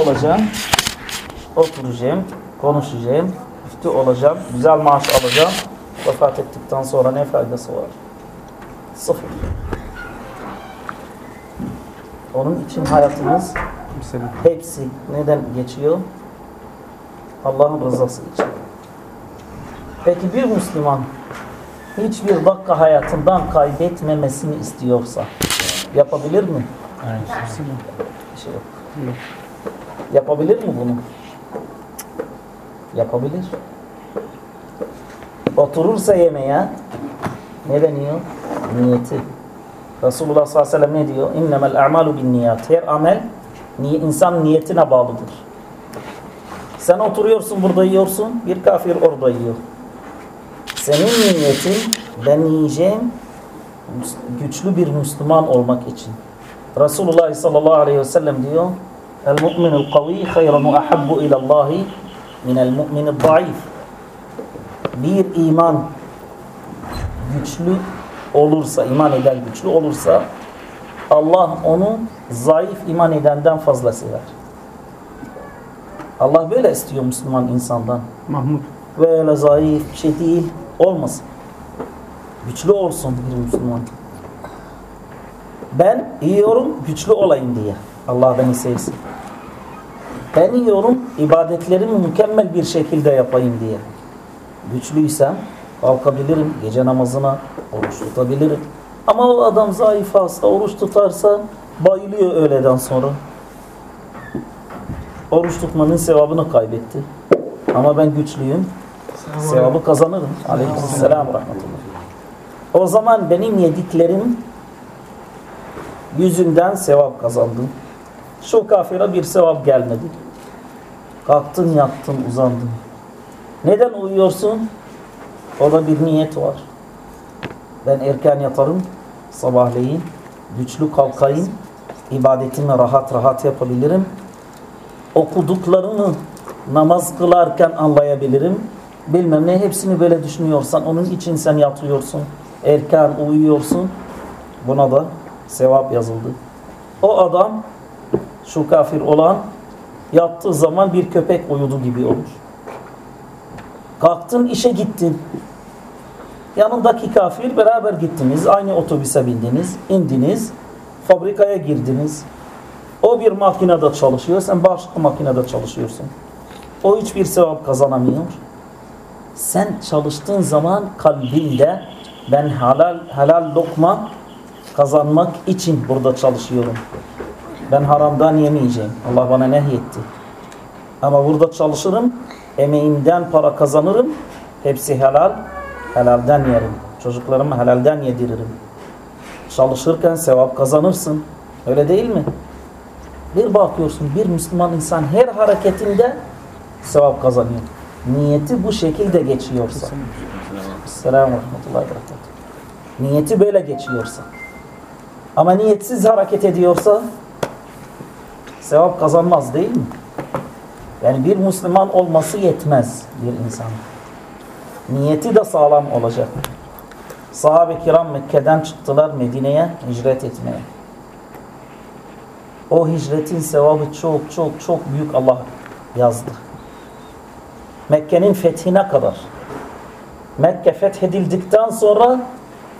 olacağım, oturacağım, konuşacağım, müftü olacağım, güzel maaş alacağım. Vefat ettikten sonra ne faydası var? Sıfır. Onun için hayatımız hepsi neden geçiyor? Allah'ın rızası için. Peki bir Müslüman hiçbir dakika hayatından kaybetmemesini istiyorsa yapabilir mi? Bir şey yok. Yapabilir mi bunu? Yapabilir. Oturursa yemeğe ne deniyor? Niyeti. Resulullah sallallahu aleyhi ve sellem ne diyor? İnnemel a'malu bin niyat. Her amel insan niyetine bağlıdır. Sen oturuyorsun burada yiyorsun, bir kafir orada yiyor. Senin niyetin ben yiyeceğim güçlü bir Müslüman olmak için. Resulullah sallallahu aleyhi ve sellem diyor El mu'minul kavi hayran ve ahabbu ilallahi minel mu'minil zayıf. Bir iman güçlü olursa, iman eden güçlü olursa Allah onu zayıf iman edenden fazla sever. Allah böyle istiyor Müslüman insandan. Mahmut. Böyle zayıf bir şey değil. Olmasın. Güçlü olsun bir Müslüman. Ben yiyorum güçlü olayım diye. Allah beni sevsin. Ben yiyorum ibadetlerimi mükemmel bir şekilde yapayım diye. Güçlüysem kalkabilirim gece namazına oruç tutabilirim. Ama o adam zayıf hasta oruç tutarsa bayılıyor öğleden sonra. Oruç tutmanın sevabını kaybetti. Ama ben güçlüyüm. Sevabı kazanırım. Aleykümselam rahmetullah. O zaman benim yediklerim yüzünden sevap kazandım. Şu kafire bir sevap gelmedi. Kalktın, yattın, uzandın. Neden uyuyorsun? Orada bir niyet var. Ben erken yatarım, sabahleyin, güçlü kalkayım, ibadetimi rahat rahat yapabilirim. Okuduklarımı namaz kılarken anlayabilirim. Bilmem ne hepsini böyle düşünüyorsan, onun için sen yatıyorsun, erken uyuyorsun. Buna da sevap yazıldı. O adam, şu kafir olan, yattığı zaman bir köpek uyudu gibi olur. Kalktın işe gittin. Yanındaki kafir beraber gittiniz. Aynı otobüse bindiniz. indiniz. Fabrikaya girdiniz. O bir makinede çalışıyor. Sen başka makinede çalışıyorsun. O hiçbir sevap kazanamıyor. Sen çalıştığın zaman kalbinde ben halal helal lokma kazanmak için burada çalışıyorum. Ben haramdan yemeyeceğim. Allah bana nehyetti. Ama burada çalışırım. Emeğimden para kazanırım. Hepsi helal. Helalden yerim. Çocuklarımı helalden yediririm. Çalışırken sevap kazanırsın. Öyle değil mi? Bir bakıyorsun bir Müslüman insan her hareketinde sevap kazanıyor. Niyeti bu şekilde geçiyorsa. Selamun Rahmetullahi. Niyeti böyle geçiyorsa. Ama niyetsiz hareket ediyorsa sevap kazanmaz değil mi? Yani bir Müslüman olması yetmez bir insan. Niyeti de sağlam olacak. Sahabe-i kiram Mekke'den çıktılar Medine'ye hicret etmeye. O hicretin sevabı çok çok çok büyük Allah yazdı. Mekke'nin fethine kadar. Mekke fethedildikten sonra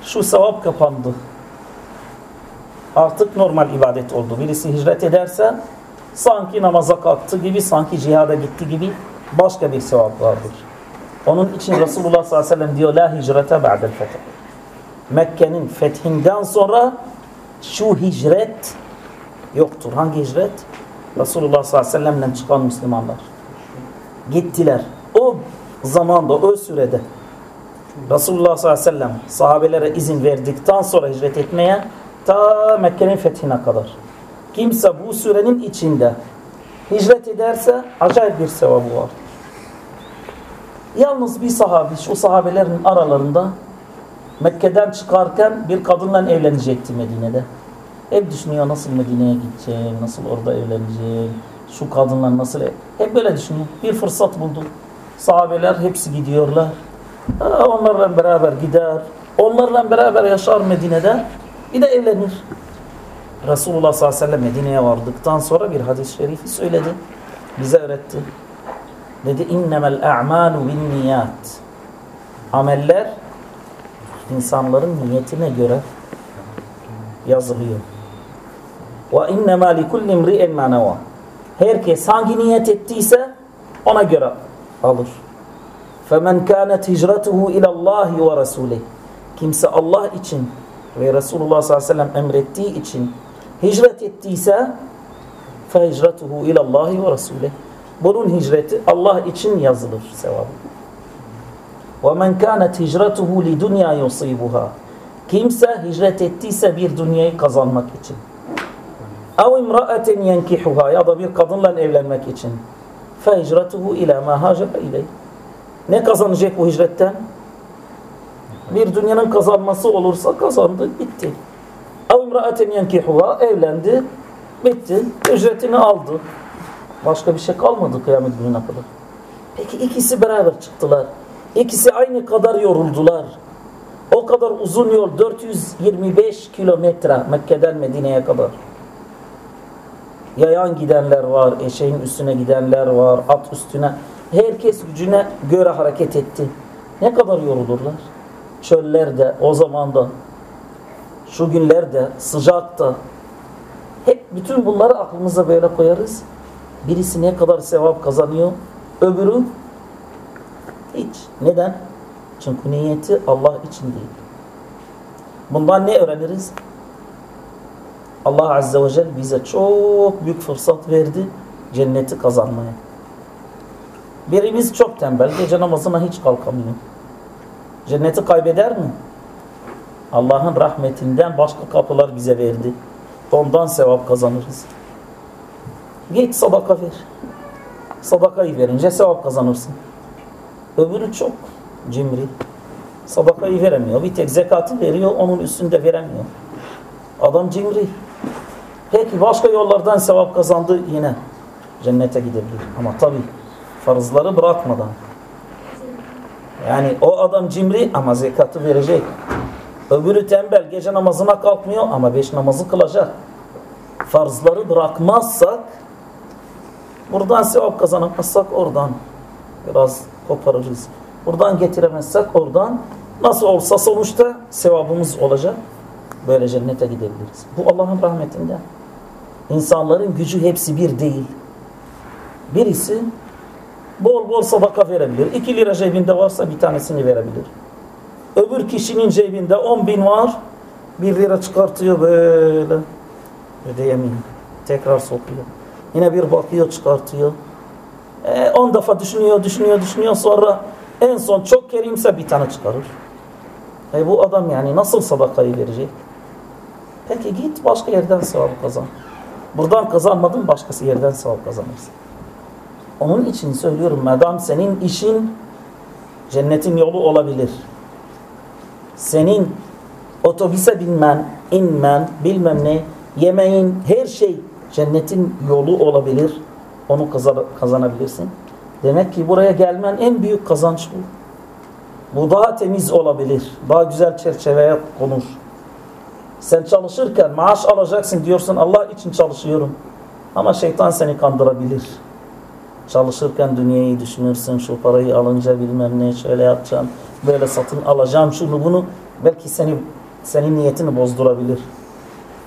şu sevap kapandı. Artık normal ibadet oldu. Birisi hicret ederse sanki namaza kalktı gibi, sanki cihada gitti gibi başka bir sevap vardır. Onun için Resulullah sallallahu aleyhi ve sellem diyor La hicrete ba'del feth. Mekke'nin fethinden sonra şu hicret yoktur. Hangi hicret? Resulullah sallallahu aleyhi ve sellem'le çıkan Müslümanlar. Gittiler. O zamanda, o sürede Resulullah sallallahu aleyhi ve sellem sahabelere izin verdikten sonra hicret etmeye ta Mekke'nin fethine kadar. Kimse bu sürenin içinde hicret ederse acayip bir sevabı var. Yalnız bir sahabi, şu sahabelerin aralarında Mekke'den çıkarken bir kadınla evlenecekti Medine'de. Hep düşünüyor nasıl Medine'ye gideceğim, nasıl orada evleneceğim, şu kadınla nasıl... Hep böyle düşünüyor. Bir fırsat buldu. Sahabeler hepsi gidiyorlar. Onlarla beraber gider. Onlarla beraber yaşar Medine'de. Bir de evlenir. Resulullah sallallahu aleyhi ve sellem Medine'ye vardıktan sonra bir hadis-i şerifi söyledi. Bize öğretti. Dedi innemel a'malu bin niyat. Ameller insanların niyetine göre yazılıyor. Ve innemâ likulli imri'in manava. Herkes hangi niyet ettiyse ona göre alır. فَمَنْ كَانَتْ هِجْرَتُهُ اِلَى اللّٰهِ وَرَسُولِهِ Kimse Allah için ve Resulullah sallallahu aleyhi ve sellem emrettiği için hicret ettiyse فَهِجْرَتُهُ اِلَى اللّٰهِ وَرَسُولِهِ Bunun hicreti Allah için yazılır sevabı. وَمَنْ كَانَتْ هِجْرَتُهُ لِدُنْيَا يُصِيبُهَا Kimse hicret ettiyse bir dünyayı kazanmak için. اَوْ اِمْرَأَةٍ يَنْكِحُهَا Ya da bir kadınla evlenmek için. فَهِجْرَتُهُ اِلَى مَا هَاجَرَ اِلَيْهِ Ne kazanacak bu hicretten? Bir dünyanın kazanması olursa kazandı, bitti. Ev imraeten yenkihuha evlendi, bitti, ücretini aldı. Başka bir şey kalmadı kıyamet gününe kadar. Peki ikisi beraber çıktılar. İkisi aynı kadar yoruldular. O kadar uzun yol 425 kilometre Mekke'den Medine'ye kadar. Yayan gidenler var, eşeğin üstüne gidenler var, at üstüne. Herkes gücüne göre hareket etti. Ne kadar yorulurlar? Çöllerde, o zamanda şu günlerde, sıcakta. Hep bütün bunları aklımıza böyle koyarız. Birisi ne kadar sevap kazanıyor, öbürü hiç. Neden? Çünkü niyeti Allah için değil. Bundan ne öğreniriz? Allah Azze ve Celle bize çok büyük fırsat verdi cenneti kazanmaya. Birimiz çok tembel, gece namazına hiç kalkamıyor. Cenneti kaybeder mi? Allah'ın rahmetinden başka kapılar bize verdi. Ondan sevap kazanırız. Git sadaka ver. Sadakayı verince sevap kazanırsın. Öbürü çok cimri. Sadakayı veremiyor. Bir tek zekatı veriyor, onun üstünde veremiyor. Adam cimri. Peki başka yollardan sevap kazandı yine cennete gidebilir. Ama tabi farzları bırakmadan. Yani o adam cimri ama zekatı verecek. Öbürü tembel gece namazına kalkmıyor ama beş namazı kılacak. Farzları bırakmazsak buradan sevap kazanamazsak oradan biraz koparırız. Buradan getiremezsek oradan nasıl olsa sonuçta sevabımız olacak. Böyle cennete gidebiliriz. Bu Allah'ın rahmetinden. İnsanların gücü hepsi bir değil. Birisi bol bol sadaka verebilir. İki lira cebinde varsa bir tanesini verebilir. Öbür kişinin cebinde on bin var. Bir lira çıkartıyor böyle. Ödeyemiyor. Tekrar sokuyor. Yine bir bakıyor çıkartıyor. E, on defa düşünüyor, düşünüyor, düşünüyor. Sonra en son çok kerimse bir tane çıkarır. E bu adam yani nasıl sadakayı verecek? Peki git başka yerden sevap kazan. Buradan kazanmadın başkası yerden sevap kazanırsın. Onun için söylüyorum madem senin işin cennetin yolu olabilir. Senin otobüse binmen, inmen, bilmem ne, yemeğin, her şey cennetin yolu olabilir. Onu kazanabilirsin. Demek ki buraya gelmen en büyük kazanç bu. Bu daha temiz olabilir. Daha güzel çerçeveye konur. Sen çalışırken maaş alacaksın diyorsun Allah için çalışıyorum. Ama şeytan seni kandırabilir. Çalışırken dünyayı düşünürsün. Şu parayı alınca bilmem ne şöyle yapacağım. Böyle satın alacağım şunu bunu. Belki seni senin niyetini bozdurabilir.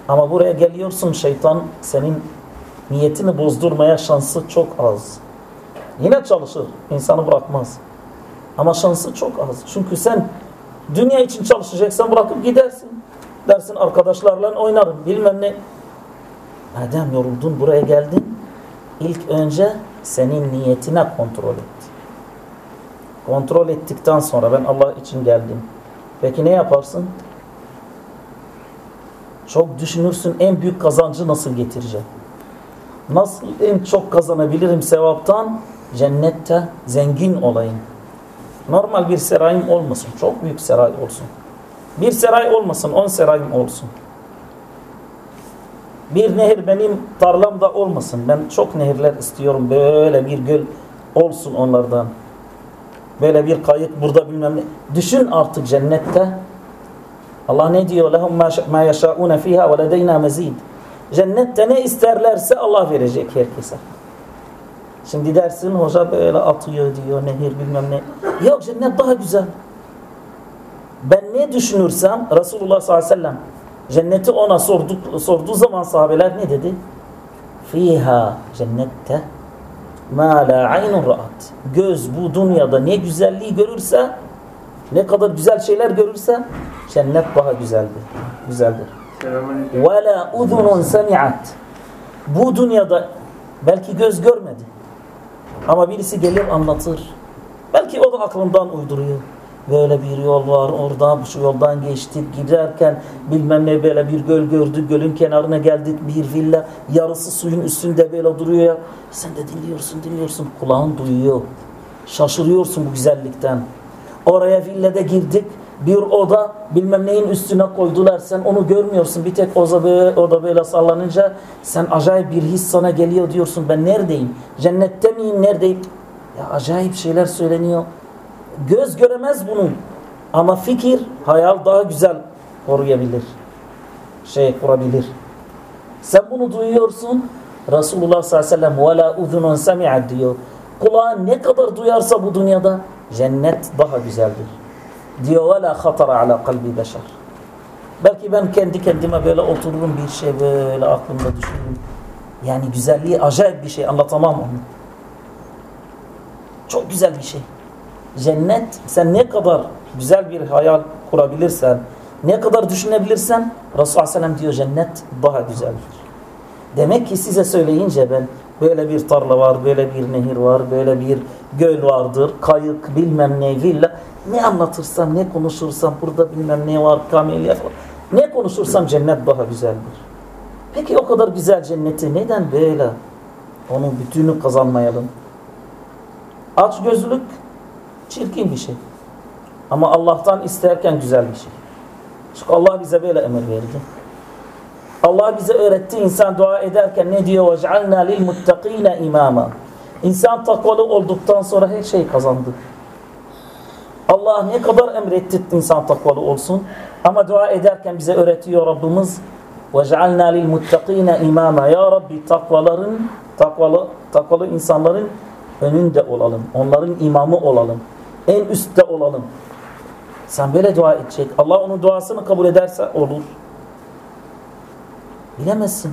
Ama buraya geliyorsun şeytan senin niyetini bozdurmaya şansı çok az. Yine çalışır. insanı bırakmaz. Ama şansı çok az. Çünkü sen dünya için çalışacaksan bırakıp gidersin. Dersin arkadaşlarla oynarım bilmem ne. Madem yoruldun buraya geldin ilk önce senin niyetine kontrol et. Kontrol ettikten sonra ben Allah için geldim. Peki ne yaparsın? Çok düşünürsün en büyük kazancı nasıl getireceğim? Nasıl en çok kazanabilirim sevaptan? Cennette zengin olayım. Normal bir serayım olmasın. Çok büyük seray olsun. Bir seray olmasın, on serayım olsun. Bir nehir benim tarlamda olmasın. Ben çok nehirler istiyorum. Böyle bir göl olsun onlardan. Böyle bir kayık burada bilmem ne. Düşün artık cennette. Allah ne diyor? Ma yeşâûne fîhâ ve ledeyna mezîd. Cennette ne isterlerse Allah verecek herkese. Şimdi dersin hoca böyle atıyor diyor nehir bilmem ne. Yok cennet daha güzel. Ben ne düşünürsem Resulullah sallallahu aleyhi ve sellem cenneti ona sorduk, sorduğu zaman sahabeler ne dedi? Fiha cennette ma la aynun ra'at. Göz bu dünyada ne güzelliği görürse ne kadar güzel şeyler görürse cennet daha güzeldir. Güzeldir. La uzunun semi'at. Bu dünyada belki göz görmedi. Ama birisi gelir anlatır. Belki o da aklından uyduruyor. Böyle bir yol var oradan şu yoldan geçtik. Giderken bilmem ne böyle bir göl gördük gölün kenarına geldik. Bir villa yarısı suyun üstünde böyle duruyor ya. Sen de dinliyorsun dinliyorsun. Kulağın duyuyor. Şaşırıyorsun bu güzellikten. Oraya villada girdik. Bir oda bilmem neyin üstüne koydular. Sen onu görmüyorsun. Bir tek oda böyle, oda böyle sallanınca sen acayip bir his sana geliyor diyorsun. Ben neredeyim? Cennette miyim? Neredeyim? Ya acayip şeyler söyleniyor göz göremez bunu ama fikir hayal daha güzel koruyabilir şey kurabilir sen bunu duyuyorsun Resulullah sallallahu aleyhi ve sellem وَلَا اُذُنٌ سَمِعَتْ diyor kulağın ne kadar duyarsa bu dünyada cennet daha güzeldir diyor وَلَا خَطَرَ عَلَى قَلْبِ بَشَرٍ belki ben kendi kendime böyle otururum bir şey böyle aklımda düşünürüm yani güzelliği acayip bir şey anlatamam onu çok güzel bir şey cennet sen ne kadar güzel bir hayal kurabilirsen ne kadar düşünebilirsen Resulullah Aleyhisselam diyor cennet daha güzeldir. Demek ki size söyleyince ben böyle bir tarla var, böyle bir nehir var, böyle bir göl vardır, kayık bilmem ne villa ne anlatırsam ne konuşursam burada bilmem ne var kamelya falan ne konuşursam cennet daha güzeldir. Peki o kadar güzel cenneti neden böyle onun bütünü kazanmayalım? Aç gözlük çirkin bir şey. Ama Allah'tan isterken güzel bir şey. Çünkü Allah bize böyle emir verdi. Allah bize öğretti insan dua ederken ne diyor? وَجْعَلْنَا لِلْمُتَّقِينَ imama. İnsan takvalı olduktan sonra her şey kazandı. Allah ne kadar emretti insan takvalı olsun. Ama dua ederken bize öğretiyor Rabbimiz وَجْعَلْنَا لِلْمُتَّقِينَ imama. Ya Rabbi takvaların, takvalı, takvalı insanların önünde olalım. Onların imamı olalım. En üstte olalım. Sen böyle dua edecek. Allah onun duasını kabul ederse olur. Bilemezsin.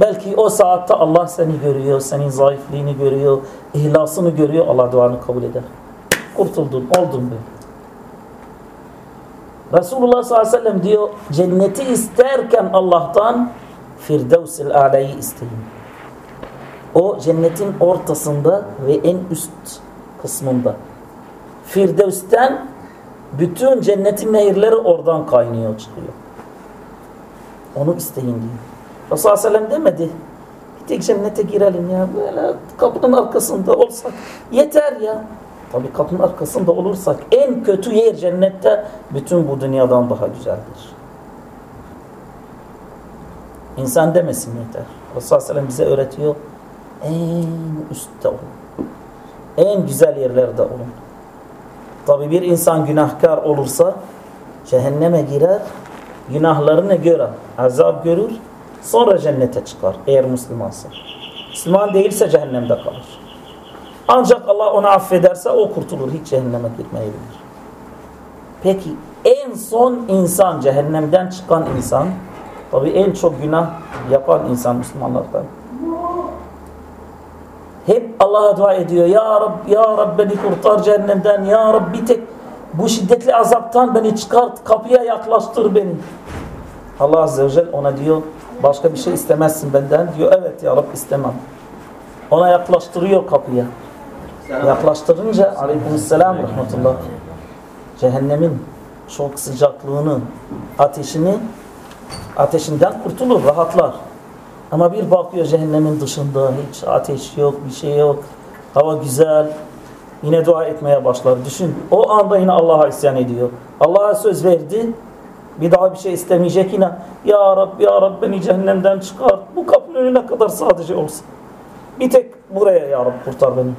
Belki o saatte Allah seni görüyor, senin zayıflığını görüyor, ihlasını görüyor. Allah duanı kabul eder. Kurtuldun, oldun böyle. Resulullah sallallahu aleyhi ve sellem diyor, cenneti isterken Allah'tan Firdevs-i A'la'yı isteyin. O cennetin ortasında ve en üst kısmında. Firdevs'ten bütün cennetin nehirleri oradan kaynıyor çıkıyor. Onu isteyin diyor. Resulullah Sellem demedi. Bir tek cennete girelim ya. Böyle kapının arkasında olsak yeter ya. Tabi kapının arkasında olursak en kötü yer cennette bütün bu dünyadan daha güzeldir. İnsan demesin yeter. Resulullah Sellem bize öğretiyor. En üstte olun. En güzel yerlerde olun. Tabi bir insan günahkar olursa cehenneme girer, günahlarına göre azap görür, sonra cennete çıkar eğer Müslümansa. Müslüman değilse cehennemde kalır. Ancak Allah onu affederse o kurtulur, hiç cehenneme gitmeyebilir. Peki en son insan, cehennemden çıkan insan, tabi en çok günah yapan insan Müslümanlardan. Hep Allah'a dua ediyor. Ya Rab, Ya Rab beni kurtar cehennemden. Ya Rab bir tek bu şiddetli azaptan beni çıkart. Kapıya yaklaştır beni. Allah Azze ve Celle ona diyor başka bir şey istemezsin benden. Diyor evet Ya Rab istemem. Ona yaklaştırıyor kapıya. Yaklaştırınca aleykümselam rahmetullah. Cehennemin çok sıcaklığını, ateşini ateşinden kurtulur, rahatlar. Ama bir bakıyor cehennemin dışında hiç ateş yok, bir şey yok. Hava güzel. Yine dua etmeye başlar. Düşün. O anda yine Allah'a isyan ediyor. Allah'a söz verdi. Bir daha bir şey istemeyecek yine. Ya Rab, Ya Rab beni cehennemden çıkar. Bu kapının önüne kadar sadece olsun. Bir tek buraya Ya Rab kurtar beni.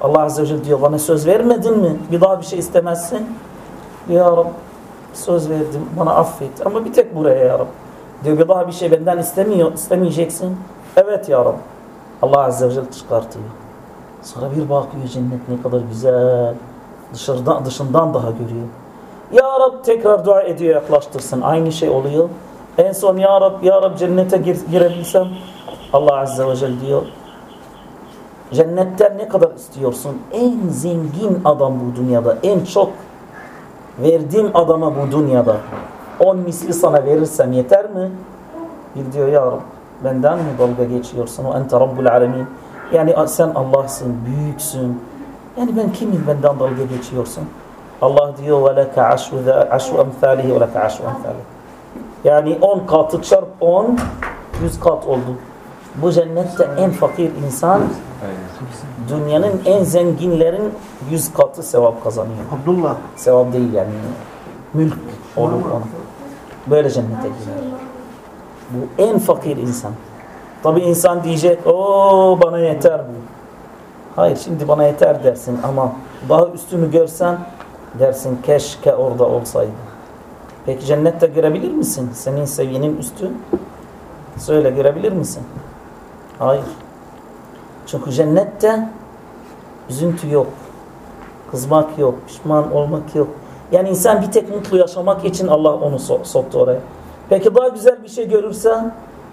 Allah Azze ve Celle diyor bana söz vermedin mi? Bir daha bir şey istemezsin. Ya Rab söz verdim bana affet. Ama bir tek buraya Ya Rab. Diyor ki daha bir şey benden istemiyor, istemeyeceksin. Evet ya Rab. Allah Azze ve Celle çıkartıyor. Sonra bir bakıyor cennet ne kadar güzel. Dışarıdan, dışından daha görüyor. Ya Rab tekrar dua ediyor yaklaştırsın. Aynı şey oluyor. En son Ya Rab, Ya Rab cennete gir, girebilsem Allah Azze ve Celle diyor Cennetten ne kadar istiyorsun? En zengin adam bu dünyada. En çok verdiğim adama bu dünyada on misli sana verirsem yeter mi? Bir diyor ya Rabbi benden mi dalga geçiyorsun? O ente rabbul alemin. Yani sen Allah'sın, büyüksün. Yani ben kimim benden dalga geçiyorsun? Allah diyor ve leke aşu emthalihi ve leke aşu. Yani on katı çarp on, yüz kat oldu. Bu cennette en fakir insan dünyanın en zenginlerin yüz katı sevap kazanıyor. Abdullah. Sevap değil yani. Mülk olur ona. Böyle cennete girer. Bu en fakir insan. Tabi insan diyecek o bana yeter bu. Hayır şimdi bana yeter dersin ama daha üstünü görsen dersin keşke orada olsaydı. Peki cennette görebilir misin? Senin seviyenin üstün. Söyle görebilir misin? Hayır. Çünkü cennette üzüntü yok. Kızmak yok. Pişman olmak yok. Yani insan bir tek mutlu yaşamak için Allah onu so soktu oraya. Peki daha güzel bir şey görürse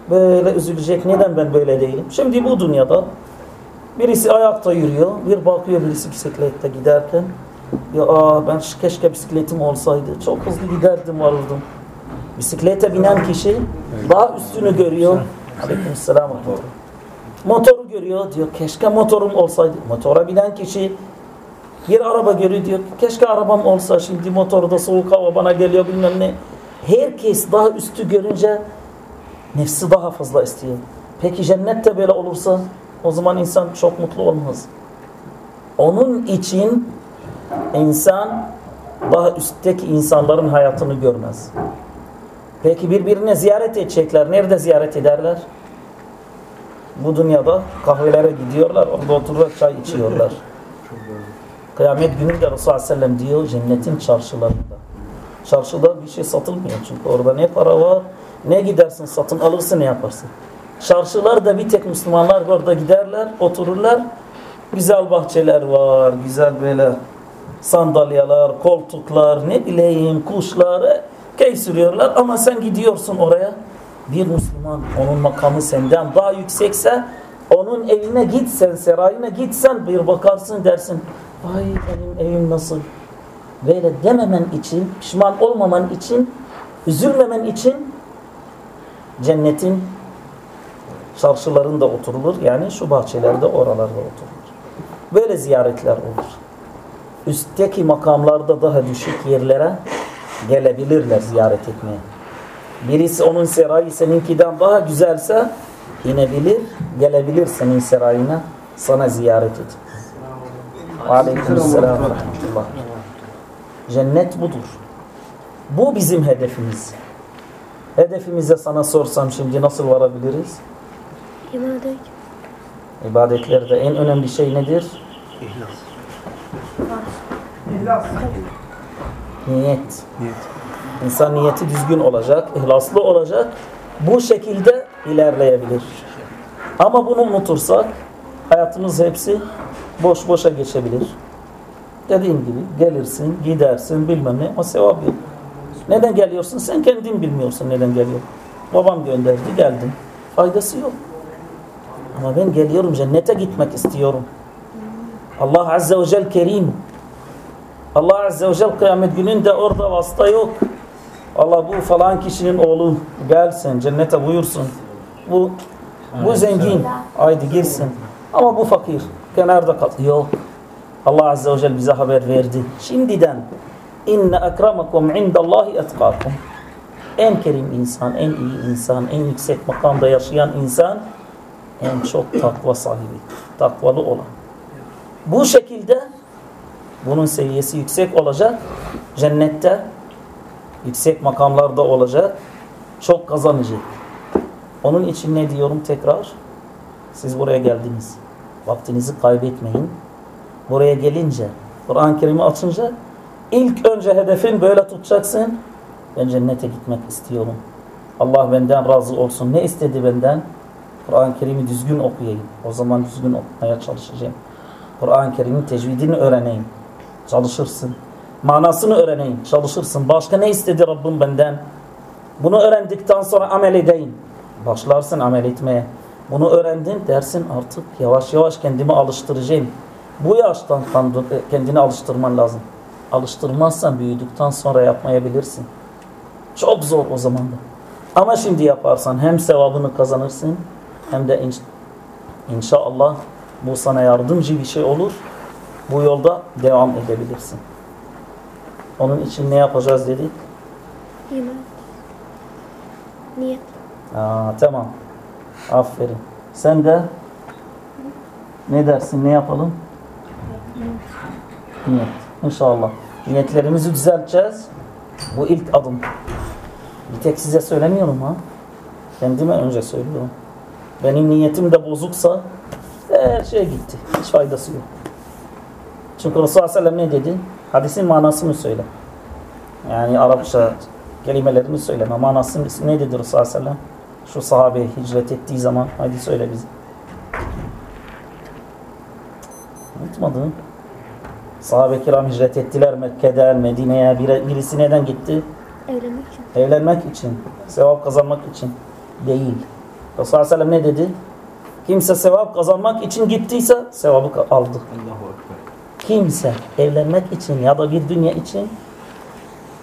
böyle üzülecek. Neden ben böyle değilim? Şimdi bu dünyada birisi ayakta yürüyor. Bir bakıyor birisi bisiklette giderken. Ya aa, ben keşke bisikletim olsaydı. Çok hızlı giderdim varırdım. Bisiklete binen kişi daha üstünü görüyor. Aleykümselam. Motoru görüyor diyor keşke motorum olsaydı. Motora binen kişi bir araba görüyor diyor keşke arabam olsa şimdi motoru da soğuk hava bana geliyor bilmem ne. Herkes daha üstü görünce nefsi daha fazla istiyor. Peki cennette böyle olursa o zaman insan çok mutlu olmaz. Onun için insan daha üstteki insanların hayatını görmez. Peki birbirine ziyaret edecekler. Nerede ziyaret ederler? Bu dünyada kahvelere gidiyorlar. Orada oturup çay içiyorlar. Kıyamet gününde Resulullah Aleyhisselam diyor cennetin çarşılarında. Çarşıda bir şey satılmıyor çünkü orada ne para var ne gidersin satın alırsın ne yaparsın. Çarşılarda bir tek Müslümanlar orada giderler otururlar. Güzel bahçeler var güzel böyle sandalyeler, koltuklar ne bileyim kuşlar keyif sürüyorlar ama sen gidiyorsun oraya bir Müslüman onun makamı senden daha yüksekse onun evine gitsen, serayına gitsen bir bakarsın dersin ay benim evim nasıl? Böyle dememen için pişman olmaman için üzülmemen için cennetin çarşılarında oturulur. Yani şu bahçelerde oralarda oturulur. Böyle ziyaretler olur. Üstteki makamlarda daha düşük yerlere gelebilirler ziyaret etmeye. Birisi onun serayı seninkiden daha güzelse inebilir, gelebilir senin serayına sana ziyaret et. Aleykümselam ve rahmetullah. Cennet budur. Bu bizim hedefimiz. Hedefimize sana sorsam şimdi nasıl varabiliriz? İbadet. İbadetlerde en önemli şey nedir? İhlas. Niyet. Niyet. İnsan niyeti düzgün olacak, ihlaslı olacak. Bu şekilde ilerleyebilir. Ama bunu unutursak hayatımız hepsi boş boşa geçebilir. Dediğim gibi gelirsin, gidersin bilmem ne ama sevap yok. Neden geliyorsun? Sen kendin bilmiyorsun neden geliyor. Babam gönderdi geldim. Faydası yok. Ama ben geliyorum cennete gitmek istiyorum. Allah Azze ve Celle kerim. Allah Azze ve Celle kıyamet gününde orada vasıta yok. Allah bu falan kişinin oğlu gelsin cennete buyursun. Bu bu zengin. Haydi girsin. Ama bu fakir. Kenarda kal. Yok. Allah Azze ve Celle bize haber verdi. Şimdiden inne ekramakum indallahi etkakum. En kerim insan, en iyi insan, en yüksek makamda yaşayan insan en çok takva sahibi, takvalı olan. Bu şekilde bunun seviyesi yüksek olacak. Cennette yüksek makamlarda olacak. Çok kazanacak. Onun için ne diyorum tekrar? Siz buraya geldiniz. Vaktinizi kaybetmeyin. Buraya gelince, Kur'an-ı Kerim'i açınca ilk önce hedefin böyle tutacaksın. Ben cennete gitmek istiyorum. Allah benden razı olsun. Ne istedi benden? Kur'an-ı Kerim'i düzgün okuyayım. O zaman düzgün okumaya çalışacağım. Kur'an-ı Kerim'in tecvidini öğreneyim. Çalışırsın. Manasını öğreneyim. Çalışırsın. Başka ne istedi Rabbim benden? Bunu öğrendikten sonra amel edeyim. Başlarsın amel etmeye. Bunu öğrendin dersin artık yavaş yavaş kendimi alıştıracağım. Bu yaştan kendini alıştırman lazım. Alıştırmazsan büyüdükten sonra yapmayabilirsin. Çok zor o zaman da. Ama şimdi yaparsan hem sevabını kazanırsın hem de inş inşallah bu sana yardımcı bir şey olur. Bu yolda devam edebilirsin. Onun için ne yapacağız dedik? İman. Niyet. Aa, tamam. Aferin. Sen de ne dersin? Ne yapalım? Niyet. İnşallah. Niyetlerimizi düzelteceğiz. Bu ilk adım. Bir tek size söylemiyorum ha. Kendime önce söylüyorum. Benim niyetim de bozuksa her şey gitti. Hiç faydası yok. Çünkü Resulullah Sellem ne dedi? Hadisin manasını söyle. Yani Arapça kelimelerini söyleme. Manasını ne dedi Resulullah Sellem? Şu sahabe hicret ettiği zaman hadi söyle bize. Unutmadın. Sahabe kiram hicret ettiler Mekke'den Medine'ye. Birisi neden gitti? Evlenmek için. Evlenmek için. Sevap kazanmak için. Değil. Resulullah Sellem ne dedi? Kimse sevap kazanmak için gittiyse sevabı aldı. Kimse evlenmek için ya da bir dünya için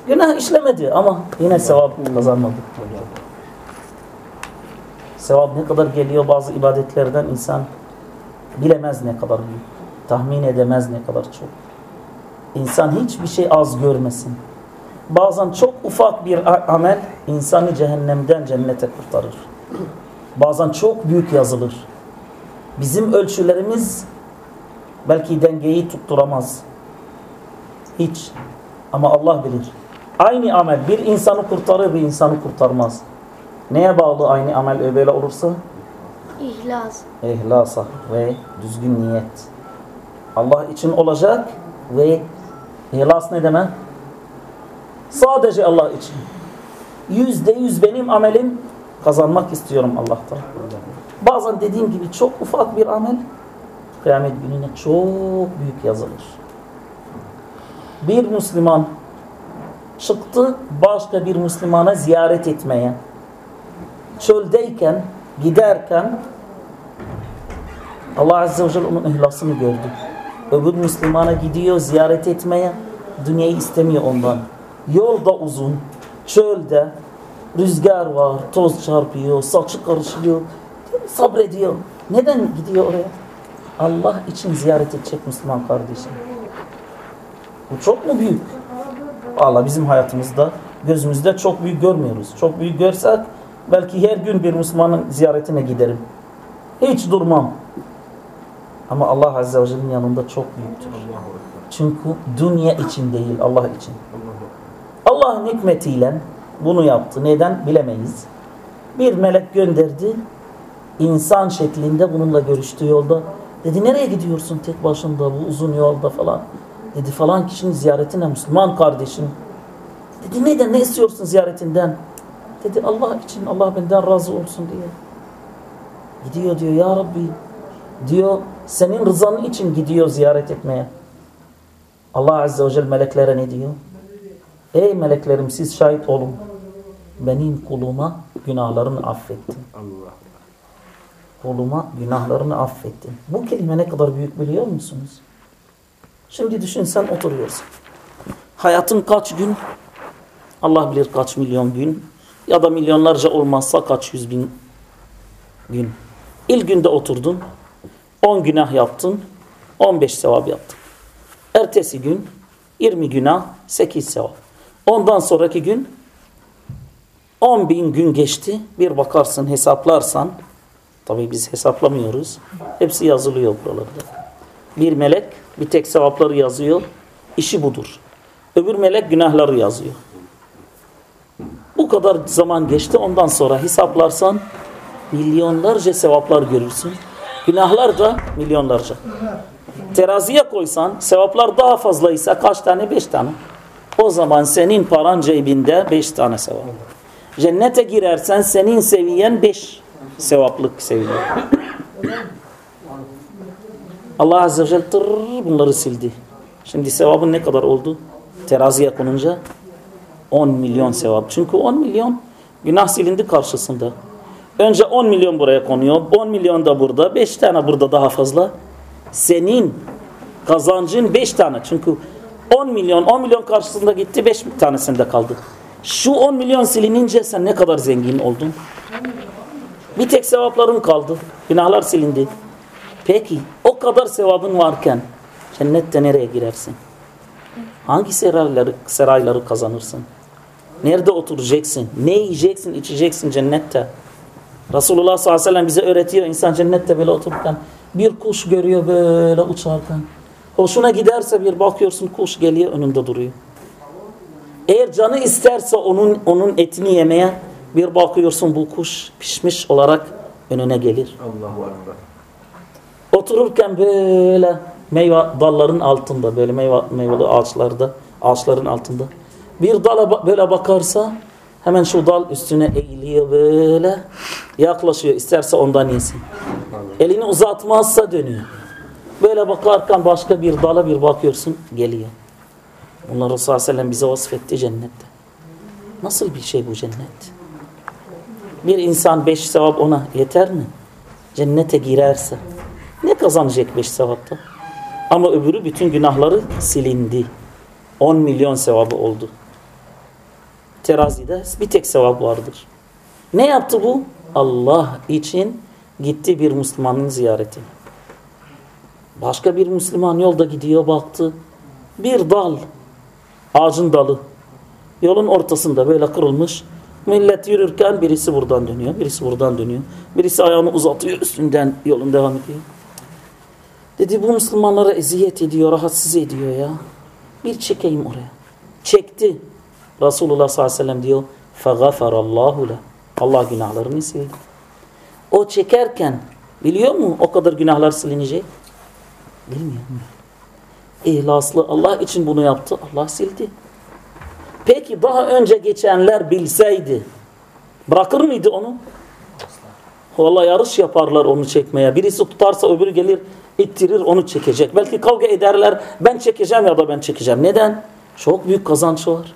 günah işlemedi ama yine sevap kazanmadı. Sevap ne kadar geliyor bazı ibadetlerden insan bilemez ne kadar büyük. Tahmin edemez ne kadar çok. İnsan hiçbir şey az görmesin. Bazen çok ufak bir amel insanı cehennemden cennete kurtarır. Bazen çok büyük yazılır. Bizim ölçülerimiz belki dengeyi tutturamaz. Hiç. Ama Allah bilir. Aynı amel bir insanı kurtarır bir insanı kurtarmaz. Neye bağlı aynı amel böyle olursa? İhlas. İhlasa ve düzgün niyet. Allah için olacak ve ihlas ne demek? Sadece Allah için. Yüzde yüz benim amelim kazanmak istiyorum Allah'tan. Bazen dediğim gibi çok ufak bir amel kıyamet gününe çok büyük yazılır. Bir Müslüman çıktı başka bir Müslümana ziyaret etmeye. Çöldeyken, giderken Allah Azze ve Celle onun ihlasını gördü. Öbür Müslümana gidiyor ziyaret etmeye. Dünyayı istemiyor ondan. Yol da uzun. Çölde. Rüzgar var. Toz çarpıyor. Saçı karışıyor. Sabrediyor. Neden gidiyor oraya? Allah için ziyaret edecek Müslüman kardeşim. Bu çok mu büyük? Allah bizim hayatımızda gözümüzde çok büyük görmüyoruz. Çok büyük görsek belki her gün bir Müslümanın ziyaretine giderim. Hiç durmam. Ama Allah Azze ve Celle'nin yanında çok büyüktür. Çünkü dünya için değil Allah için. Allah'ın hikmetiyle bunu yaptı. Neden? Bilemeyiz. Bir melek gönderdi. İnsan şeklinde bununla görüştü yolda. Dedi nereye gidiyorsun tek başında bu uzun yolda falan. Dedi falan kişinin ziyaretine Müslüman kardeşim. Dedi neden ne istiyorsun ziyaretinden? Dedi Allah için Allah benden razı olsun diye. Gidiyor diyor ya Rabbi. Diyor senin rızanın için gidiyor ziyaret etmeye. Allah Azze ve Celle meleklere ne diyor? Ey meleklerim siz şahit olun. Benim kuluma günahlarını affettim. Allah. Kuluma günahlarını affettim. Bu kelime ne kadar büyük biliyor musunuz? Şimdi düşün sen oturuyorsun. Hayatın kaç gün? Allah bilir kaç milyon gün. Ya da milyonlarca olmazsa kaç yüz bin gün. İlk günde oturdun. 10 günah yaptın. 15 sevap yaptın. Ertesi gün 20 günah 8 sevap. Ondan sonraki gün 10 bin gün geçti. Bir bakarsın hesaplarsan tabi biz hesaplamıyoruz. Hepsi yazılıyor buralarda. Bir melek bir tek sevapları yazıyor. İşi budur. Öbür melek günahları yazıyor. Bu kadar zaman geçti. Ondan sonra hesaplarsan milyonlarca sevaplar görürsün. Günahlar da milyonlarca. Teraziye koysan sevaplar daha fazlaysa kaç tane? Beş tane. O zaman senin paran cebinde beş tane sevap. Cennete girersen senin seviyen beş sevaplık seviye. Allah Azze ve Celle tır bunları sildi. Şimdi sevabın ne kadar oldu? Teraziye konunca 10 milyon sevap. Çünkü 10 milyon günah silindi karşısında. Önce 10 milyon buraya konuyor. 10 milyon da burada. 5 tane burada daha fazla. Senin kazancın 5 tane. Çünkü 10 milyon 10 milyon karşısında gitti 5 tanesinde kaldı. Şu 10 milyon silinince sen ne kadar zengin oldun? Bir tek sevapların kaldı. Günahlar silindi. Peki o kadar sevabın varken cennette nereye girersin? Hangi serayları, serayları kazanırsın? Nerede oturacaksın? Ne yiyeceksin, içeceksin cennette? Resulullah sallallahu aleyhi ve sellem bize öğretiyor. İnsan cennette böyle otururken bir kuş görüyor böyle uçarken. Hoşuna giderse bir bakıyorsun kuş geliyor önünde duruyor. Eğer canı isterse onun onun etini yemeye bir bakıyorsun bu kuş pişmiş olarak önüne gelir. Allahu Ekber. Otururken böyle meyve dalların altında böyle meyve, meyveli ağaçlarda ağaçların altında bir dala böyle bakarsa hemen şu dal üstüne eğiliyor böyle yaklaşıyor isterse ondan yesin. Elini uzatmazsa dönüyor. Böyle bakarken başka bir dala bir bakıyorsun geliyor. Bunlar Resulullah sellem bize vasfetti cennette. Nasıl bir şey bu cennet? Bir insan beş sevap ona yeter mi? Cennete girerse. Ne kazanacak beş sevapta? Ama öbürü bütün günahları silindi. 10 milyon sevabı oldu. Terazide bir tek sevap vardır. Ne yaptı bu? Allah için gitti bir Müslümanın ziyareti. Başka bir Müslüman yolda gidiyor baktı. Bir dal, ağacın dalı. Yolun ortasında böyle kırılmış. Millet yürürken birisi buradan dönüyor, birisi buradan dönüyor. Birisi ayağını uzatıyor üstünden yolun devam ediyor. Dedi bu Müslümanlara eziyet ediyor, rahatsız ediyor ya. Bir çekeyim oraya. Çekti. Resulullah sallallahu aleyhi ve sellem diyor فَغَفَرَ اللّٰهُ لَهُ Allah günahlarını sildi. O çekerken biliyor mu o kadar günahlar silinecek? Bilmiyor mu? İhlaslı Allah için bunu yaptı. Allah sildi. Peki daha önce geçenler bilseydi bırakır mıydı onu? Vallahi yarış yaparlar onu çekmeye. Birisi tutarsa öbürü gelir ittirir onu çekecek. Belki kavga ederler. Ben çekeceğim ya da ben çekeceğim. Neden? Çok büyük kazanç var.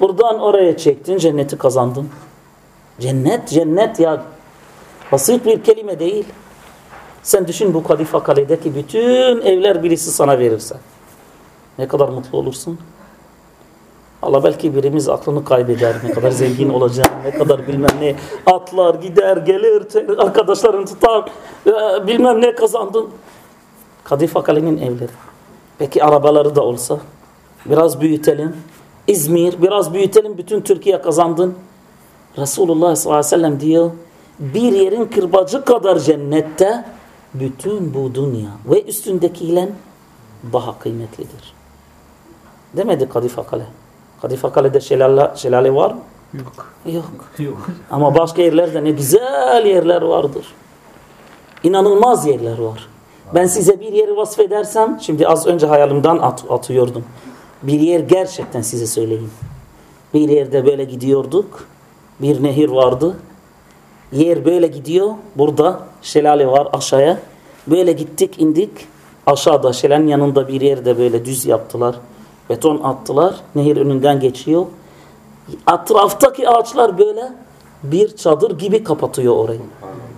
Buradan oraya çektin cenneti kazandın. Cennet cennet ya basit bir kelime değil. Sen düşün bu Kadife Kale'deki bütün evler birisi sana verirse. Ne kadar mutlu olursun. Allah belki birimiz aklını kaybeder. Ne kadar zengin olacağım, ne kadar bilmem ne. Atlar, gider, gelir, arkadaşlarını tutar, e, bilmem ne kazandın. Kadife Kale'nin evleri. Peki arabaları da olsa biraz büyütelim. İzmir biraz büyütelim bütün Türkiye kazandın. Resulullah sallallahu aleyhi ve sellem diyor bir yerin kırbacı kadar cennette bütün bu dünya ve üstündekiyle daha kıymetlidir. Demedi Kadife Kale. Kadife Kale'de şelale, şelale var mı? Yok. Yok. Yok. Ama başka yerlerde ne güzel yerler vardır. İnanılmaz yerler var. Ben size bir yeri vasfedersem, şimdi az önce hayalimden at, atıyordum. Bir yer gerçekten size söyleyeyim. Bir yerde böyle gidiyorduk. Bir nehir vardı. Yer böyle gidiyor. Burada şelale var aşağıya. Böyle gittik indik. Aşağıda şelalenin yanında bir yerde böyle düz yaptılar. Beton attılar. Nehir önünden geçiyor. Etraftaki ağaçlar böyle bir çadır gibi kapatıyor orayı.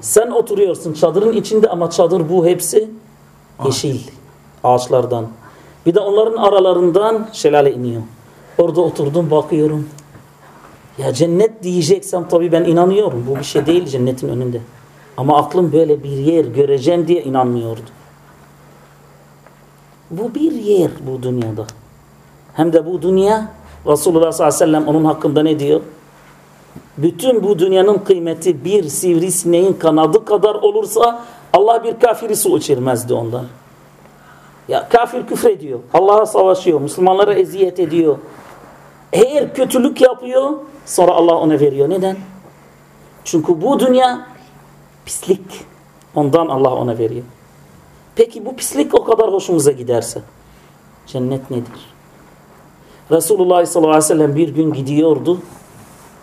Sen oturuyorsun çadırın içinde ama çadır bu hepsi yeşil ağaçlardan. Bir de onların aralarından şelale iniyor. Orada oturdum bakıyorum. Ya cennet diyeceksem tabii ben inanıyorum. Bu bir şey değil cennetin önünde. Ama aklım böyle bir yer göreceğim diye inanmıyordu. Bu bir yer bu dünyada. Hem de bu dünya Resulullah sallallahu aleyhi ve sellem onun hakkında ne diyor? Bütün bu dünyanın kıymeti bir sivrisineğin kanadı kadar olursa Allah bir kafiri su içirmezdi ondan. Ya kafir küfrediyor. Allah'a savaşıyor. Müslümanlara eziyet ediyor. Eğer kötülük yapıyor sonra Allah ona veriyor. Neden? Çünkü bu dünya pislik. Ondan Allah ona veriyor. Peki bu pislik o kadar hoşumuza giderse cennet nedir? Resulullah sallallahu aleyhi ve sellem bir gün gidiyordu.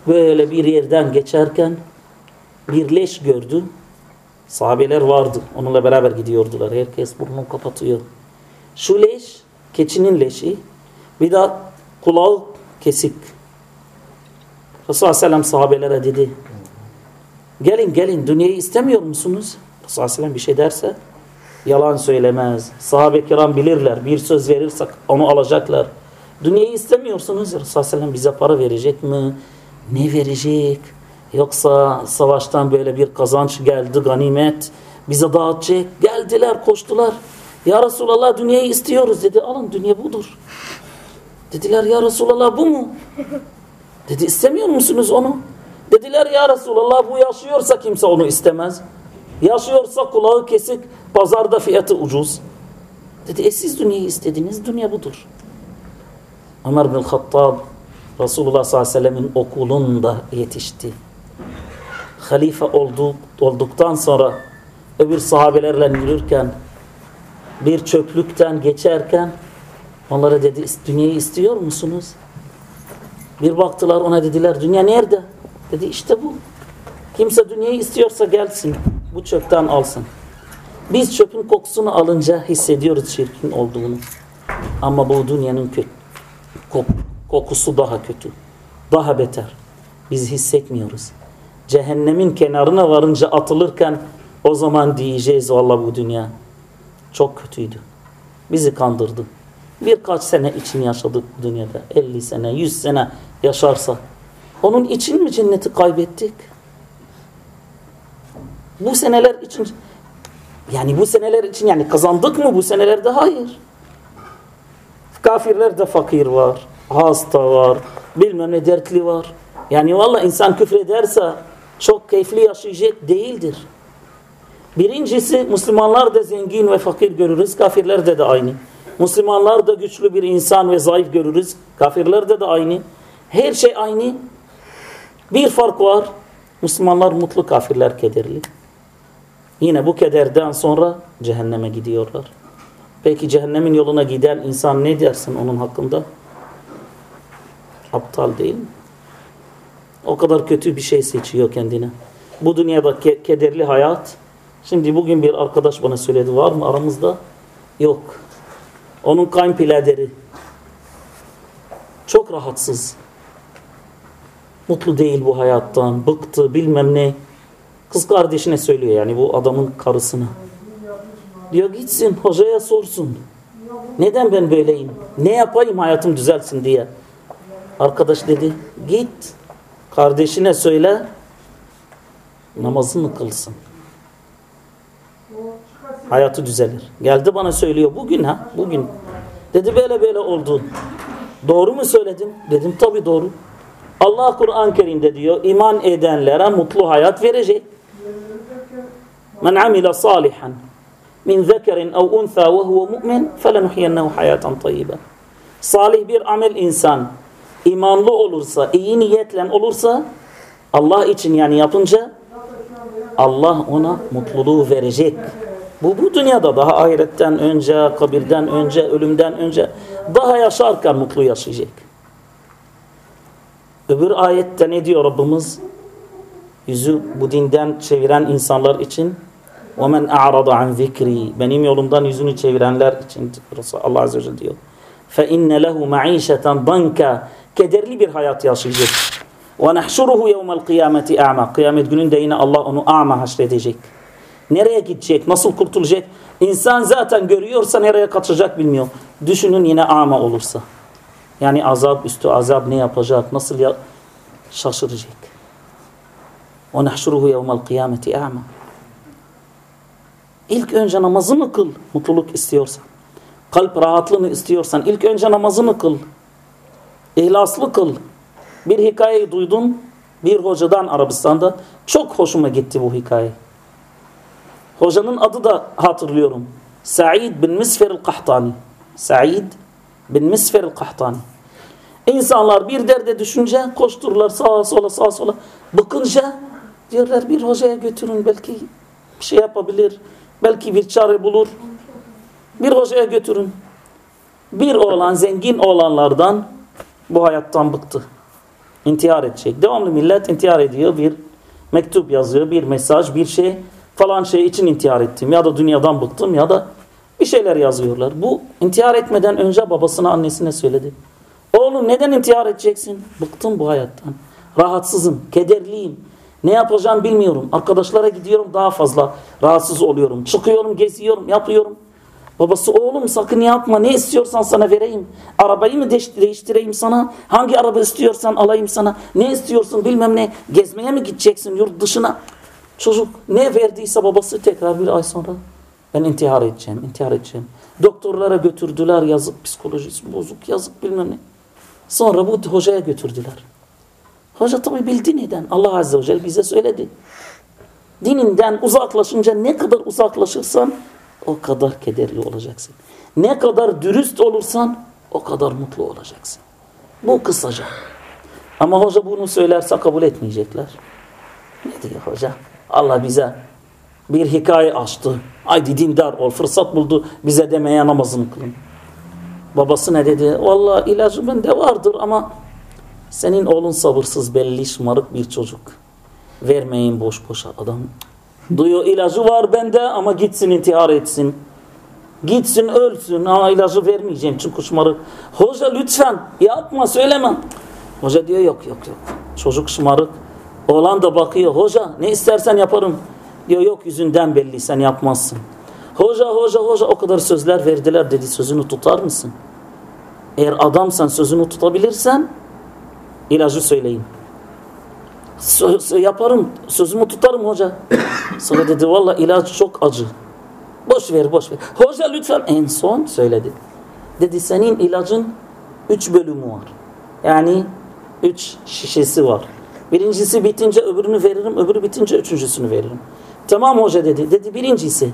böyle bir yerden geçerken bir leş gördü. Sahabeler vardı. Onunla beraber gidiyordular. Herkes burnunu kapatıyor. Şu leş, keçinin leşi. Bir de kulağı kesik. Resulullah Aleyhisselam sahabelere dedi. Gelin gelin dünyayı istemiyor musunuz? Resulullah Aleyhisselam bir şey derse yalan söylemez. Sahabe kiram bilirler. Bir söz verirsek onu alacaklar. Dünyayı istemiyorsunuz. Resulullah Aleyhisselam bize para verecek mi? Ne verecek? Yoksa savaştan böyle bir kazanç geldi ganimet. Bize dağıtacak. Geldiler koştular. Ya Resulallah dünyayı istiyoruz dedi. Alın dünya budur. Dediler ya Resulallah bu mu? Dedi istemiyor musunuz onu? Dediler ya Resulallah bu yaşıyorsa kimse onu istemez. Yaşıyorsa kulağı kesik, pazarda fiyatı ucuz. Dedi e siz dünyayı istediniz, dünya budur. Ömer bin Hattab Resulullah sallallahu aleyhi ve sellemin okulunda yetişti. Halife oldu, olduktan sonra öbür sahabelerle yürürken bir çöplükten geçerken onlara dedi dünyayı istiyor musunuz? Bir baktılar ona dediler dünya nerede? Dedi işte bu. Kimse dünyayı istiyorsa gelsin. Bu çöpten alsın. Biz çöpün kokusunu alınca hissediyoruz çirkin olduğunu. Ama bu dünyanın kötü. Kokusu daha kötü. Daha beter. Biz hissetmiyoruz. Cehennemin kenarına varınca atılırken o zaman diyeceğiz valla bu dünya çok kötüydü. Bizi kandırdı. Birkaç sene için yaşadık bu dünyada. 50 sene, 100 sene yaşarsa. Onun için mi cenneti kaybettik? Bu seneler için yani bu seneler için yani kazandık mı bu senelerde? Hayır. Kafirlerde fakir var, hasta var, bilmem ne dertli var. Yani valla insan küfrederse çok keyifli yaşayacak değildir. Birincisi Müslümanlar da zengin ve fakir görürüz. Kafirlerde de aynı. Müslümanlar da güçlü bir insan ve zayıf görürüz. Kafirlerde de aynı. Her şey aynı. Bir fark var. Müslümanlar mutlu, kafirler kederli. Yine bu kederden sonra cehenneme gidiyorlar. Peki cehennemin yoluna giden insan ne dersin onun hakkında? Aptal değil mi? O kadar kötü bir şey seçiyor kendine. Bu dünyada ke kederli hayat. Şimdi bugün bir arkadaş bana söyledi. Var mı aramızda? Yok. Onun kayınpilerderi çok rahatsız. Mutlu değil bu hayattan. Bıktı bilmem ne. Kız kardeşine söylüyor yani bu adamın karısına. Diyor gitsin hocaya sorsun. Neden ben böyleyim? Ne yapayım hayatım düzelsin diye. Arkadaş dedi git kardeşine söyle namazını kılsın. Hayatı düzelir. Geldi bana söylüyor bugün ha bugün. Dedi böyle böyle oldu. Doğru mu söyledim? Dedim tabi doğru. Allah Kur'an-ı Kerim'de diyor iman edenlere mutlu hayat verecek. Men amile salihan min zekerin ev untha ve huve mu'min felenuhyennehu hayaten tayyibe. Salih bir amel insan imanlı olursa, iyi niyetle olursa Allah için yani yapınca Allah ona mutluluğu verecek. Bu bu dünyada daha ahiretten önce, kabirden önce, ölümden önce daha yaşarken mutlu yaşayacak. Öbür ayette ne diyor Rabbimiz? Yüzü bu dinden çeviren insanlar için وَمَنْ أَعْرَضَ عَنْ ذِكْرِي Benim yolumdan yüzünü çevirenler için Allah Azze ve Celle diyor. فَاِنَّ لَهُ مَعِيشَةً ضَنْكَ Kederli bir hayat yaşayacak. وَنَحْشُرُهُ يَوْمَ الْقِيَامَةِ اَعْمَى Kıyamet gününde yine Allah onu a'ma haşredecek. Nereye gidecek? Nasıl kurtulacak? İnsan zaten görüyorsa nereye kaçacak bilmiyor. Düşünün yine ama olursa. Yani azap üstü azap ne yapacak? Nasıl ya şaşıracak? وَنَحْشُرُهُ يَوْمَ الْقِيَامَةِ اَعْمَى İlk önce namazını kıl. Mutluluk istiyorsan. Kalp rahatlığını istiyorsan ilk önce namazını kıl. İhlaslı kıl. Bir hikayeyi duydum. Bir hocadan Arabistan'da. Çok hoşuma gitti bu hikaye. Hocanın adı da hatırlıyorum. Said bin Misfer el-Kahtani. Said bin Misfer el-Kahtani. İnsanlar bir derde düşünce koştururlar sağa sola sağa sola. Bıkınca diyorlar bir hocaya götürün belki bir şey yapabilir. Belki bir çare bulur. Bir hocaya götürün. Bir oğlan zengin oğlanlardan bu hayattan bıktı. İntihar edecek. Devamlı millet intihar ediyor. Bir mektup yazıyor, bir mesaj, bir şey falan şey için intihar ettim ya da dünyadan bıktım ya da bir şeyler yazıyorlar. Bu intihar etmeden önce babasına annesine söyledi. Oğlum neden intihar edeceksin? Bıktım bu hayattan. Rahatsızım, kederliyim. Ne yapacağım bilmiyorum. Arkadaşlara gidiyorum daha fazla rahatsız oluyorum. Çıkıyorum, geziyorum, yapıyorum. Babası oğlum sakın yapma ne istiyorsan sana vereyim. Arabayı mı değiştireyim sana? Hangi araba istiyorsan alayım sana. Ne istiyorsun bilmem ne. Gezmeye mi gideceksin yurt dışına? Çocuk ne verdiyse babası tekrar bir ay sonra ben intihar edeceğim, intihar edeceğim. Doktorlara götürdüler yazık psikolojisi bozuk yazık bilmem ne. Sonra bu hocaya götürdüler. Hoca tabi bildi neden. Allah Azze ve Celle bize söyledi. Dininden uzaklaşınca ne kadar uzaklaşırsan o kadar kederli olacaksın. Ne kadar dürüst olursan o kadar mutlu olacaksın. Bu kısaca. Ama hoca bunu söylerse kabul etmeyecekler. Ne diyor hoca? Allah bize bir hikaye açtı. Haydi dindar ol, fırsat buldu bize demeye namazını kılın. Babası ne dedi? Valla ilacı bende vardır ama senin oğlun sabırsız, belli, şımarık bir çocuk. Vermeyin boş boşa adam. Duyuyor ilacı var bende ama gitsin intihar etsin. Gitsin ölsün. Ha ilacı vermeyeceğim çünkü şımarık. Hoca lütfen yapma söyleme. Hoca diyor yok yok yok. Çocuk şımarık. Oğlan da bakıyor. Hoca ne istersen yaparım. Diyor yok yüzünden belli sen yapmazsın. Hoca hoca hoca o kadar sözler verdiler dedi sözünü tutar mısın? Eğer adamsan sözünü tutabilirsen ilacı söyleyin. Yaparım sözümü tutarım hoca. Sonra dedi valla ilaç çok acı. Boş ver boş ver. Hoca lütfen en son söyledi. Dedi senin ilacın üç bölümü var. Yani üç şişesi var. Birincisi bitince öbürünü veririm, öbürü bitince üçüncüsünü veririm. Tamam hoca dedi. Dedi birincisi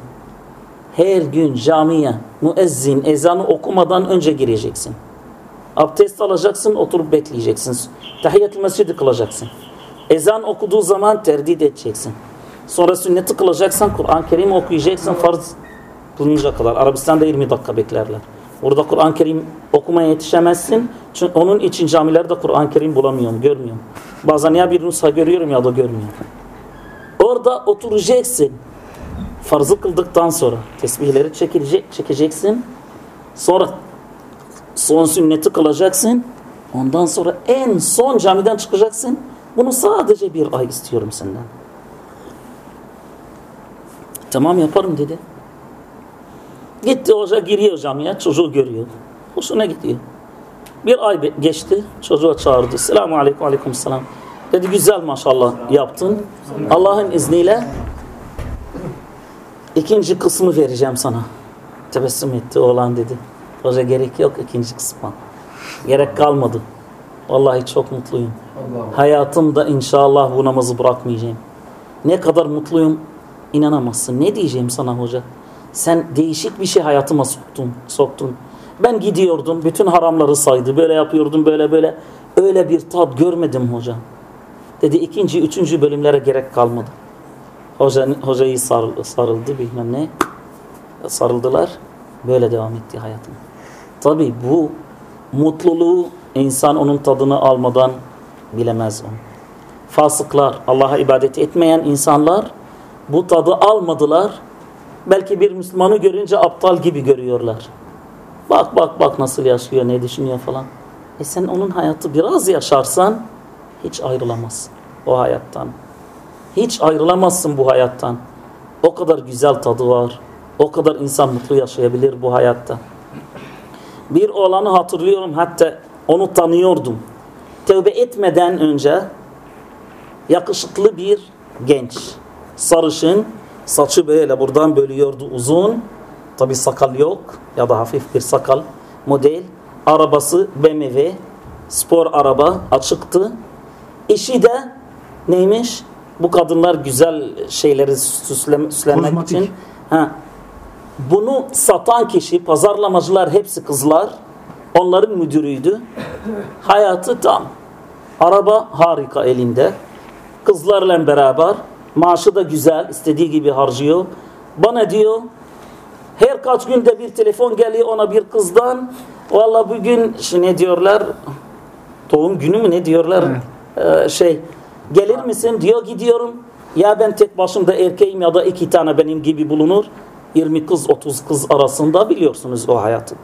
her gün camiye müezzin ezanı okumadan önce gireceksin. Abdest alacaksın, oturup bekleyeceksin. Tahiyyat-ı mescidi kılacaksın. Ezan okuduğu zaman terdit edeceksin. Sonra sünneti kılacaksan Kur'an-ı Kerim okuyacaksın farz kılınca kadar. Arabistan'da 20 dakika beklerler. Orada Kur'an-ı Kerim okumaya yetişemezsin. Çünkü onun için camilerde Kur'an-ı Kerim bulamıyorum, görmüyorum. Bazen ya bir nusha görüyorum ya da görmüyorum. Orada oturacaksın. Farzı kıldıktan sonra tesbihleri çekilecek, çekeceksin. Sonra son sünneti kılacaksın. Ondan sonra en son camiden çıkacaksın. Bunu sadece bir ay istiyorum senden. Tamam yaparım dedi. Gitti hoca giriyor camiye çocuğu görüyor. Hoşuna gidiyor. Bir ay geçti çocuğa çağırdı. Selamun aleyküm aleyküm selam. Dedi güzel maşallah yaptın. Allah'ın izniyle ikinci kısmı vereceğim sana. Tebessüm etti oğlan dedi. Hoca gerek yok ikinci kısma. Gerek kalmadı. Vallahi çok mutluyum. Allah. Hayatımda inşallah bu namazı bırakmayacağım. Ne kadar mutluyum inanamazsın. Ne diyeceğim sana hoca? Sen değişik bir şey hayatıma soktun. soktun. Ben gidiyordum, bütün haramları saydı. Böyle yapıyordum, böyle böyle. Öyle bir tat görmedim hoca. Dedi ikinci, üçüncü bölümlere gerek kalmadı. Hoca, hocayı sarıldı, sarıldı bilmem ne. Sarıldılar. Böyle devam etti hayatım. Tabi bu mutluluğu insan onun tadını almadan bilemez onu. Fasıklar, Allah'a ibadet etmeyen insanlar bu tadı almadılar. Belki bir Müslümanı görünce aptal gibi görüyorlar. Bak bak bak nasıl yaşıyor, ne düşünüyor falan. E sen onun hayatı biraz yaşarsan hiç ayrılamazsın o hayattan. Hiç ayrılamazsın bu hayattan. O kadar güzel tadı var. O kadar insan mutlu yaşayabilir bu hayatta. Bir olanı hatırlıyorum hatta onu tanıyordum. Tevbe etmeden önce yakışıklı bir genç. Sarışın, saçı böyle buradan bölüyordu uzun. Tabi sakal yok ya da hafif bir sakal model. Arabası BMW, spor araba açıktı. Eşi de neymiş? Bu kadınlar güzel şeyleri süslem, süslenmek Kozmatik. için. Ha. Bunu satan kişi, pazarlamacılar hepsi kızlar. Onların müdürüydü. Hayatı tam. Araba harika elinde. Kızlarla beraber. Maaşı da güzel. istediği gibi harcıyor. Bana diyor her kaç günde bir telefon geliyor ona bir kızdan. Valla bugün ne diyorlar? Doğum günü mü ne diyorlar? Evet. e, şey gelir misin diyor gidiyorum. Ya ben tek başımda erkeğim ya da iki tane benim gibi bulunur. 20 kız 30 kız arasında biliyorsunuz o hayatı.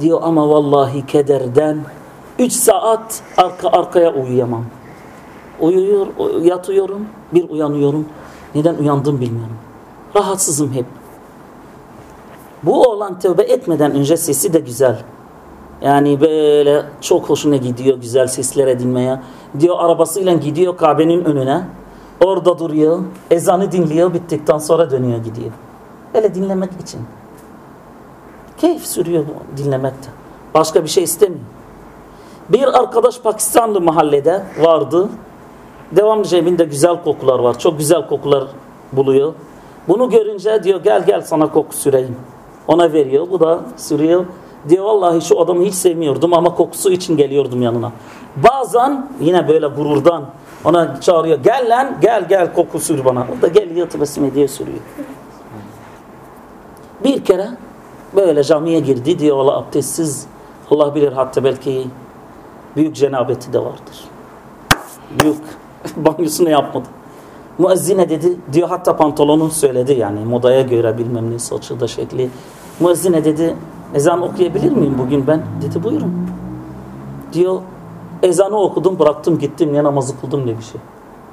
Diyor ama vallahi kederden 3 saat arka arkaya uyuyamam. Uyuyor, yatıyorum, bir uyanıyorum. Neden uyandım bilmiyorum. Rahatsızım hep. Bu oğlan tövbe etmeden önce sesi de güzel. Yani böyle çok hoşuna gidiyor güzel sesler dinmeye. Diyor arabasıyla gidiyor Kabe'nin önüne. Orada duruyor. Ezanı dinliyor. Bittikten sonra dönüyor gidiyor. Öyle dinlemek için. Keyif sürüyor dinlemekte. Başka bir şey istemiyor. Bir arkadaş Pakistanlı mahallede vardı. Devamlı cebinde güzel kokular var. Çok güzel kokular buluyor. Bunu görünce diyor gel gel sana koku süreyim. Ona veriyor. Bu da sürüyor. Diyor vallahi şu adamı hiç sevmiyordum ama kokusu için geliyordum yanına. Bazen yine böyle gururdan ona çağırıyor. Gel lan gel gel koku sür bana. O da geliyor tebessüm ediyor sürüyor. Bir kere böyle camiye girdi diyor valla abdestsiz Allah bilir hatta belki büyük cenabeti de vardır. Büyük banyosunu yapmadı. Müezzine dedi diyor hatta pantolonu söyledi yani modaya göre bilmem ne saçı da şekli. Müezzine dedi ezan okuyabilir miyim bugün ben? Dedi buyurun. Diyor ezanı okudum bıraktım gittim ne namazı kıldım ne bir şey.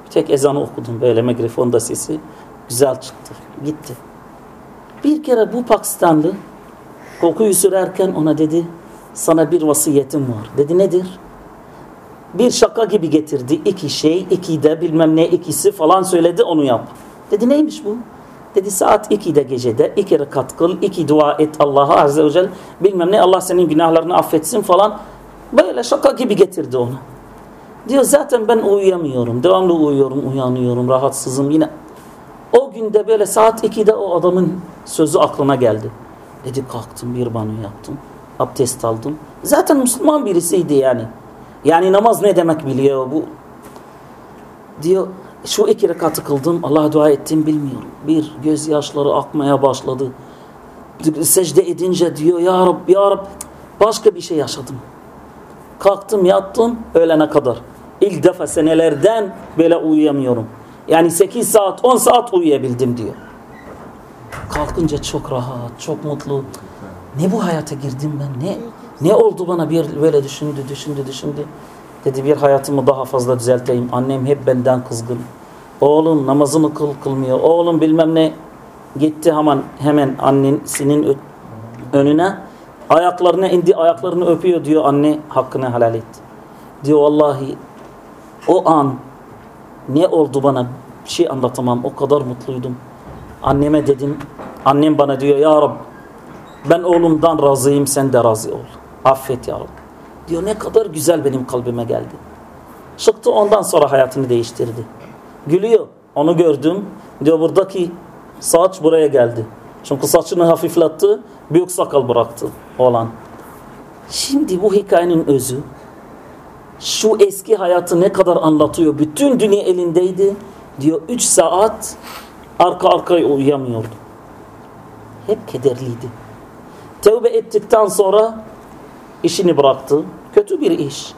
Bir tek ezanı okudum böyle mikrofonda sesi güzel çıktı. Gitti. Bir kere bu Pakistanlı kokuyu sürerken ona dedi sana bir vasiyetim var. Dedi nedir? Bir şaka gibi getirdi. iki şey, iki de bilmem ne ikisi falan söyledi onu yap. Dedi neymiş bu? Dedi saat 2'de gecede iki rekat kıl, iki dua et Allah'a Azze ve Celle bilmem ne Allah senin günahlarını affetsin falan. Böyle şaka gibi getirdi onu. Diyor zaten ben uyuyamıyorum. Devamlı uyuyorum, uyanıyorum, rahatsızım. Yine o günde böyle saat 2'de o adamın sözü aklına geldi. Dedi kalktım bir banyo yaptım. Abdest aldım. Zaten Müslüman birisiydi yani. Yani namaz ne demek biliyor bu. Diyor şu iki rekatı kıldım. Allah'a dua ettim bilmiyorum. Bir gözyaşları akmaya başladı. Secde edince diyor ya Rab ya Rab başka bir şey yaşadım. Kalktım yattım öğlene kadar. İlk defa senelerden böyle uyuyamıyorum. Yani 8 saat 10 saat uyuyabildim diyor. Kalkınca çok rahat, çok mutlu. Ne bu hayata girdim ben? Ne ne oldu bana bir böyle düşündü, düşündü, düşündü. Dedi bir hayatımı daha fazla düzelteyim. Annem hep benden kızgın. Oğlum namazını kıl kılmıyor. Oğlum bilmem ne gitti hemen hemen annesinin önüne ayaklarına indi ayaklarını öpüyor diyor anne hakkını helal et. Diyor vallahi o an ne oldu bana bir şey anlatamam. O kadar mutluydum. Anneme dedim. Annem bana diyor ya Rab ben oğlumdan razıyım sen de razı ol. Affet ya Rab. Diyor ne kadar güzel benim kalbime geldi. Çıktı ondan sonra hayatını değiştirdi. Gülüyor. Onu gördüm. Diyor buradaki saç buraya geldi. Çünkü saçını hafifletti. Büyük sakal bıraktı olan. Şimdi bu hikayenin özü şu eski hayatı ne kadar anlatıyor. Bütün dünya elindeydi. Diyor 3 saat arka arkaya uyuyamıyordu. Hep kederliydi. Tevbe ettikten sonra işini bıraktı. Kötü bir iş.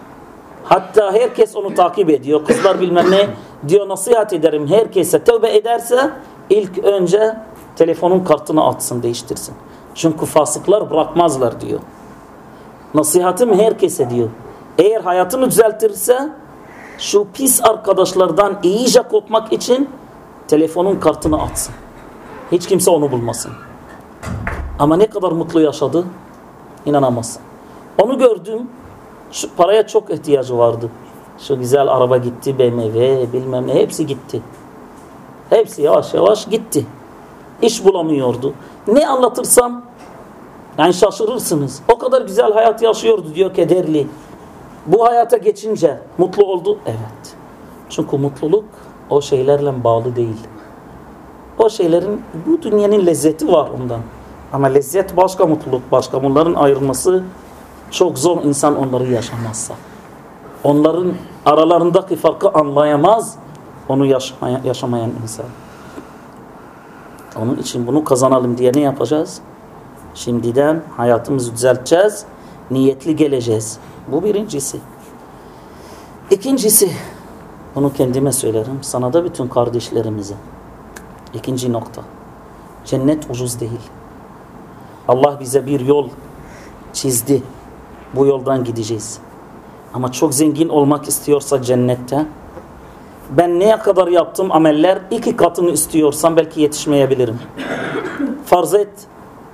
Hatta herkes onu takip ediyor. Kızlar bilmem ne diyor nasihat ederim. Herkese tevbe ederse ilk önce telefonun kartını atsın değiştirsin. Çünkü fasıklar bırakmazlar diyor. Nasihatim herkese diyor. Eğer hayatını düzeltirse şu pis arkadaşlardan iyice kopmak için telefonun kartını atsın. Hiç kimse onu bulmasın. Ama ne kadar mutlu yaşadı inanamazsın. Onu gördüm. Şu paraya çok ihtiyacı vardı. Şu güzel araba gitti, BMW bilmem ne hepsi gitti. Hepsi yavaş yavaş gitti. İş bulamıyordu. Ne anlatırsam yani şaşırırsınız. O kadar güzel hayat yaşıyordu diyor kederli. Bu hayata geçince mutlu oldu. Evet. Çünkü mutluluk o şeylerle bağlı değil. O şeylerin bu dünyanın lezzeti var ondan. Ama lezzet başka mutluluk başka. Bunların ayrılması çok zor insan onları yaşamazsa. Onların aralarındaki farkı anlayamaz onu yaşamaya, yaşamayan insan. Onun için bunu kazanalım diye ne yapacağız? Şimdiden hayatımızı düzelteceğiz. Niyetli geleceğiz. Bu birincisi. İkincisi, bunu kendime söylerim, sana da bütün kardeşlerimize. İkinci nokta, cennet ucuz değil. Allah bize bir yol çizdi. Bu yoldan gideceğiz. Ama çok zengin olmak istiyorsa cennette, ben neye kadar yaptım ameller iki katını istiyorsam belki yetişmeyebilirim. Farz et,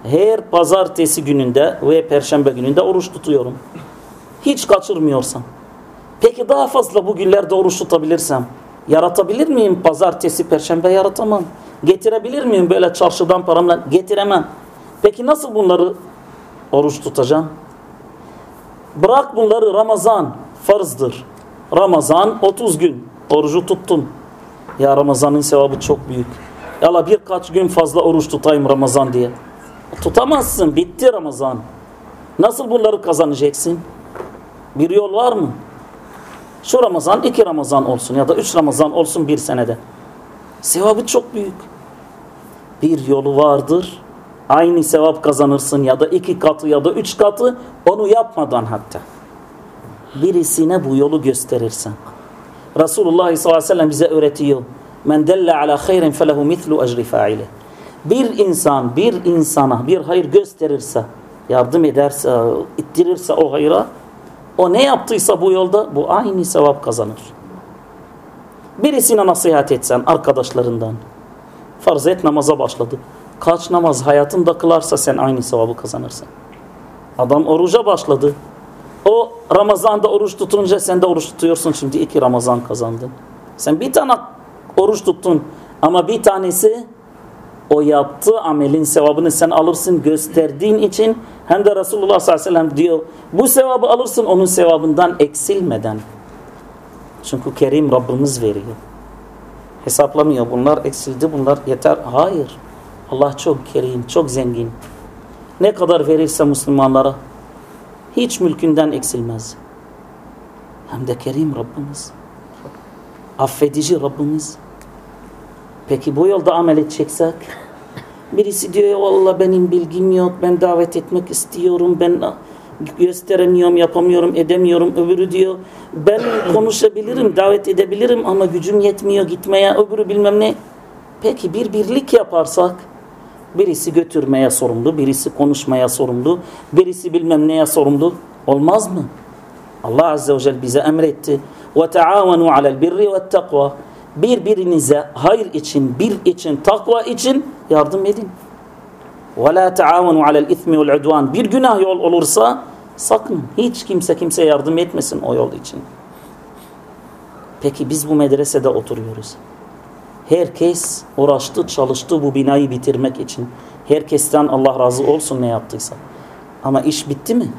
her pazartesi gününde ve perşembe gününde oruç tutuyorum. Hiç kaçırmıyorsam. Peki daha fazla bu günlerde oruç tutabilirsem yaratabilir miyim? Pazartesi, perşembe yaratamam. Getirebilir miyim böyle çarşıdan paramla? Getiremem. Peki nasıl bunları oruç tutacağım? Bırak bunları Ramazan farzdır. Ramazan 30 gün orucu tuttum. Ya Ramazan'ın sevabı çok büyük. Yala birkaç gün fazla oruç tutayım Ramazan diye. Tutamazsın. Bitti Ramazan. Nasıl bunları kazanacaksın? Bir yol var mı? Şu Ramazan iki Ramazan olsun ya da üç Ramazan olsun bir senede. Sevabı çok büyük. Bir yolu vardır. Aynı sevap kazanırsın ya da iki katı ya da üç katı onu yapmadan hatta. Birisine bu yolu gösterirsen. Resulullah sallallahu aleyhi ve sellem bize öğretiyor. Men delle ala hayrin felehu mitlu ecri faile. Bir insan bir insana bir hayır gösterirse, yardım ederse, ittirirse o hayra o ne yaptıysa bu yolda bu aynı sevap kazanır. Birisine nasihat etsen arkadaşlarından. Farz et namaza başladı. Kaç namaz hayatında kılarsa sen aynı sevabı kazanırsın. Adam oruca başladı. O Ramazan'da oruç tutunca sen de oruç tutuyorsun. Şimdi iki Ramazan kazandın. Sen bir tane oruç tuttun ama bir tanesi o yaptığı amelin sevabını sen alırsın gösterdiğin için hem de Resulullah sallallahu aleyhi ve sellem diyor bu sevabı alırsın onun sevabından eksilmeden. Çünkü Kerim Rabbimiz veriyor. Hesaplamıyor bunlar eksildi bunlar yeter. Hayır. Allah çok kerim, çok zengin. Ne kadar verirse Müslümanlara hiç mülkünden eksilmez. Hem de kerim Rabbimiz. Affedici Rabbimiz. Peki bu yolda amel edeceksek birisi diyor valla benim bilgim yok ben davet etmek istiyorum ben gösteremiyorum yapamıyorum edemiyorum öbürü diyor ben konuşabilirim davet edebilirim ama gücüm yetmiyor gitmeye öbürü bilmem ne peki bir birlik yaparsak birisi götürmeye sorumlu birisi konuşmaya sorumlu birisi bilmem neye sorumlu olmaz mı Allah Azze ve Celle bize emretti وَتَعَاوَنُوا عَلَى الْبِرِّ وَالتَّقْوَى birbirinize hayır için, bir için, takva için yardım edin. وَلَا تَعَاوَنُوا عَلَى الْاِثْمِ وَالْعُدْوَانِ Bir günah yol olursa sakın hiç kimse kimseye yardım etmesin o yol için. Peki biz bu medresede oturuyoruz. Herkes uğraştı, çalıştı bu binayı bitirmek için. Herkesten Allah razı olsun ne yaptıysa. Ama iş bitti mi?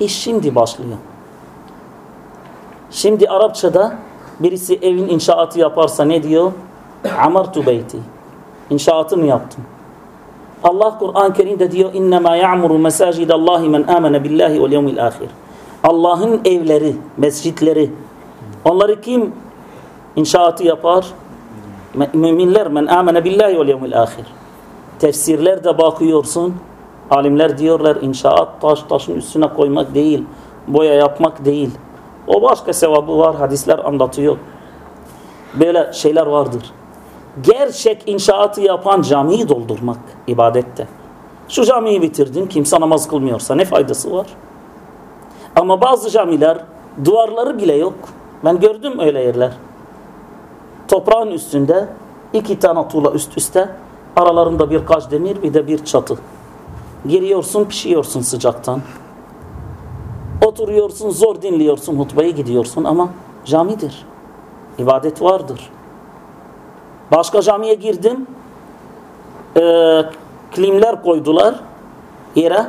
İş şimdi başlıyor. Şimdi Arapçada birisi evin inşaatı yaparsa ne diyor? Amartu beyti. İnşaatını yaptım. Allah Kur'an-ı Kerim'de diyor innema ya'muru mesacidallahi men amene billahi vel yevmil ahir. Allah'ın evleri, mescitleri onları kim inşaatı yapar? Müminler men amene billahi vel yevmil ahir. Tefsirlerde bakıyorsun alimler diyorlar inşaat taş taşın üstüne koymak değil, boya yapmak değil. O başka sevabı var. Hadisler anlatıyor. Böyle şeyler vardır. Gerçek inşaatı yapan camiyi doldurmak ibadette. Şu camiyi bitirdin kimse namaz kılmıyorsa ne faydası var? Ama bazı camiler duvarları bile yok. Ben gördüm öyle yerler. Toprağın üstünde iki tane tuğla üst üste aralarında birkaç demir bir de bir çatı. Giriyorsun pişiyorsun sıcaktan. Oturuyorsun zor dinliyorsun hutbayı gidiyorsun ama camidir. İbadet vardır. Başka camiye girdim. E, klimler koydular yere.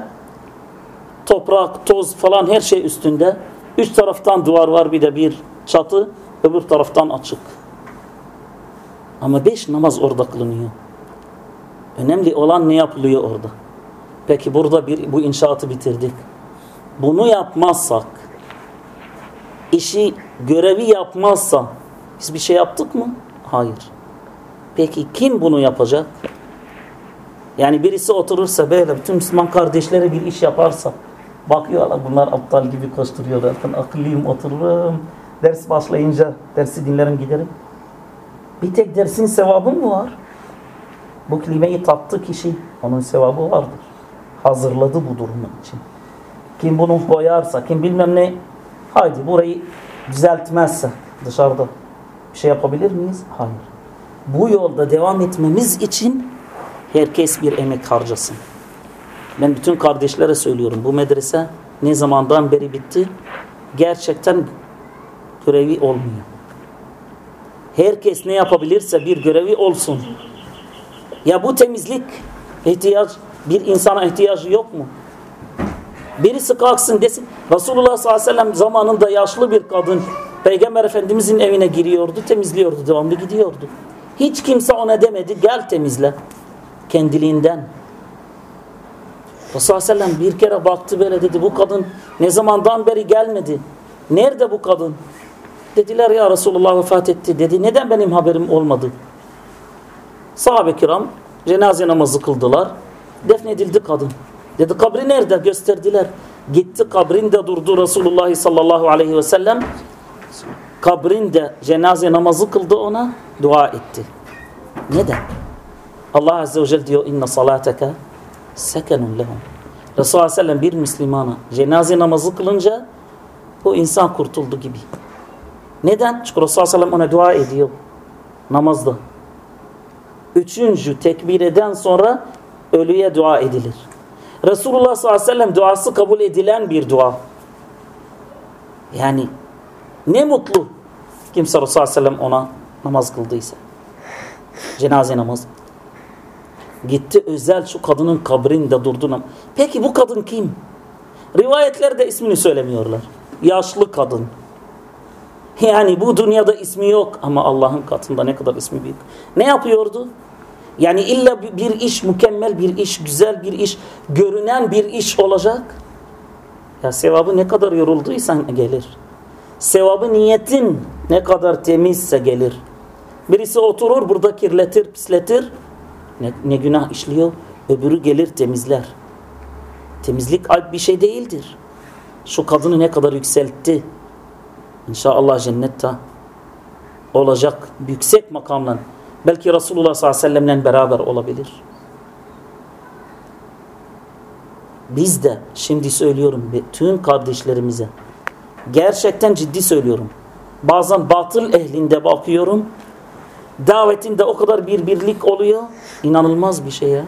Toprak, toz falan her şey üstünde. Üç taraftan duvar var bir de bir çatı. Öbür taraftan açık. Ama beş namaz orada kılınıyor. Önemli olan ne yapılıyor orada. Peki burada bir, bu inşaatı bitirdik bunu yapmazsak, işi, görevi yapmazsa biz bir şey yaptık mı? Hayır. Peki kim bunu yapacak? Yani birisi oturursa böyle bütün Müslüman kardeşlere bir iş yaparsa Bakıyorlar bunlar aptal gibi koşturuyorlar. Ben akıllıyım otururum. Ders başlayınca dersi dinlerim giderim. Bir tek dersin sevabı mı var? Bu kelimeyi tattı kişi. Onun sevabı vardır. Hazırladı bu durumun için. Kim bunu boyarsa, kim bilmem ne haydi burayı düzeltmezse dışarıda bir şey yapabilir miyiz? Hayır. Bu yolda devam etmemiz için herkes bir emek harcasın. Ben bütün kardeşlere söylüyorum. Bu medrese ne zamandan beri bitti? Gerçekten görevi olmuyor. Herkes ne yapabilirse bir görevi olsun. Ya bu temizlik ihtiyaç bir insana ihtiyacı yok mu? Birisi kalksın desin Resulullah sallallahu aleyhi ve sellem zamanında yaşlı bir kadın Peygamber Efendimizin evine giriyordu, temizliyordu, devamlı gidiyordu. Hiç kimse ona demedi gel temizle. Kendiliğinden. Resulullah sallallahu sellem bir kere baktı böyle dedi bu kadın ne zamandan beri gelmedi. Nerede bu kadın? Dediler ya Resulullah vefat etti. Dedi neden benim haberim olmadı? Sahabe kiram cenaze namazı kıldılar. Defnedildi kadın. Dedi kabri nerede? Gösterdiler. Gitti kabrinde durdu Resulullah sallallahu aleyhi ve sellem. Kabrinde cenaze namazı kıldı ona. Dua etti. Neden? Allah azze ve celle diyor inne salateke sekenun lehum. Resulullah sellem bir Müslümana cenaze namazı kılınca o insan kurtuldu gibi. Neden? Çünkü Resulullah sellem ona dua ediyor. Namazda. Üçüncü tekbireden sonra ölüye dua edilir. Resulullah sallallahu aleyhi ve sellem duası kabul edilen bir dua. Yani ne mutlu kimse Resulullah sallallahu aleyhi ve sellem ona namaz kıldıysa. Cenaze namazı. Gitti özel şu kadının kabrinde durdu. Peki bu kadın kim? Rivayetlerde ismini söylemiyorlar. Yaşlı kadın. Yani bu dünyada ismi yok ama Allah'ın katında ne kadar ismi büyük. Ne yapıyordu? Yani illa bir iş mükemmel bir iş, güzel bir iş, görünen bir iş olacak. Ya sevabı ne kadar yorulduysan gelir. Sevabı niyetin ne kadar temizse gelir. Birisi oturur burada kirletir, pisletir. Ne, ne günah işliyor? Öbürü gelir temizler. Temizlik alp bir şey değildir. Şu kadını ne kadar yükseltti. İnşallah cennette olacak yüksek makamla. Belki Resulullah sallallahu aleyhi ve sellemle beraber olabilir. Biz de şimdi söylüyorum bütün kardeşlerimize gerçekten ciddi söylüyorum. Bazen batıl ehlinde bakıyorum. Davetinde o kadar bir birlik oluyor. İnanılmaz bir şey ya.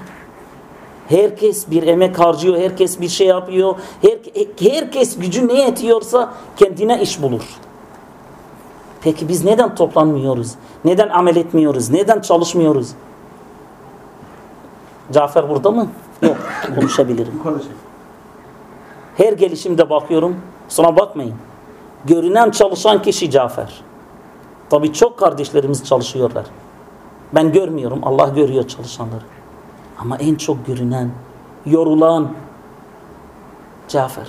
Herkes bir emek harcıyor. Herkes bir şey yapıyor. Her, herkes gücü ne yetiyorsa kendine iş bulur. Peki biz neden toplanmıyoruz? Neden amel etmiyoruz? Neden çalışmıyoruz? Cafer burada mı? Yok. Konuşabilirim. Her gelişimde bakıyorum. Sonra bakmayın. Görünen çalışan kişi Cafer. Tabii çok kardeşlerimiz çalışıyorlar. Ben görmüyorum. Allah görüyor çalışanları. Ama en çok görünen, yorulan Cafer.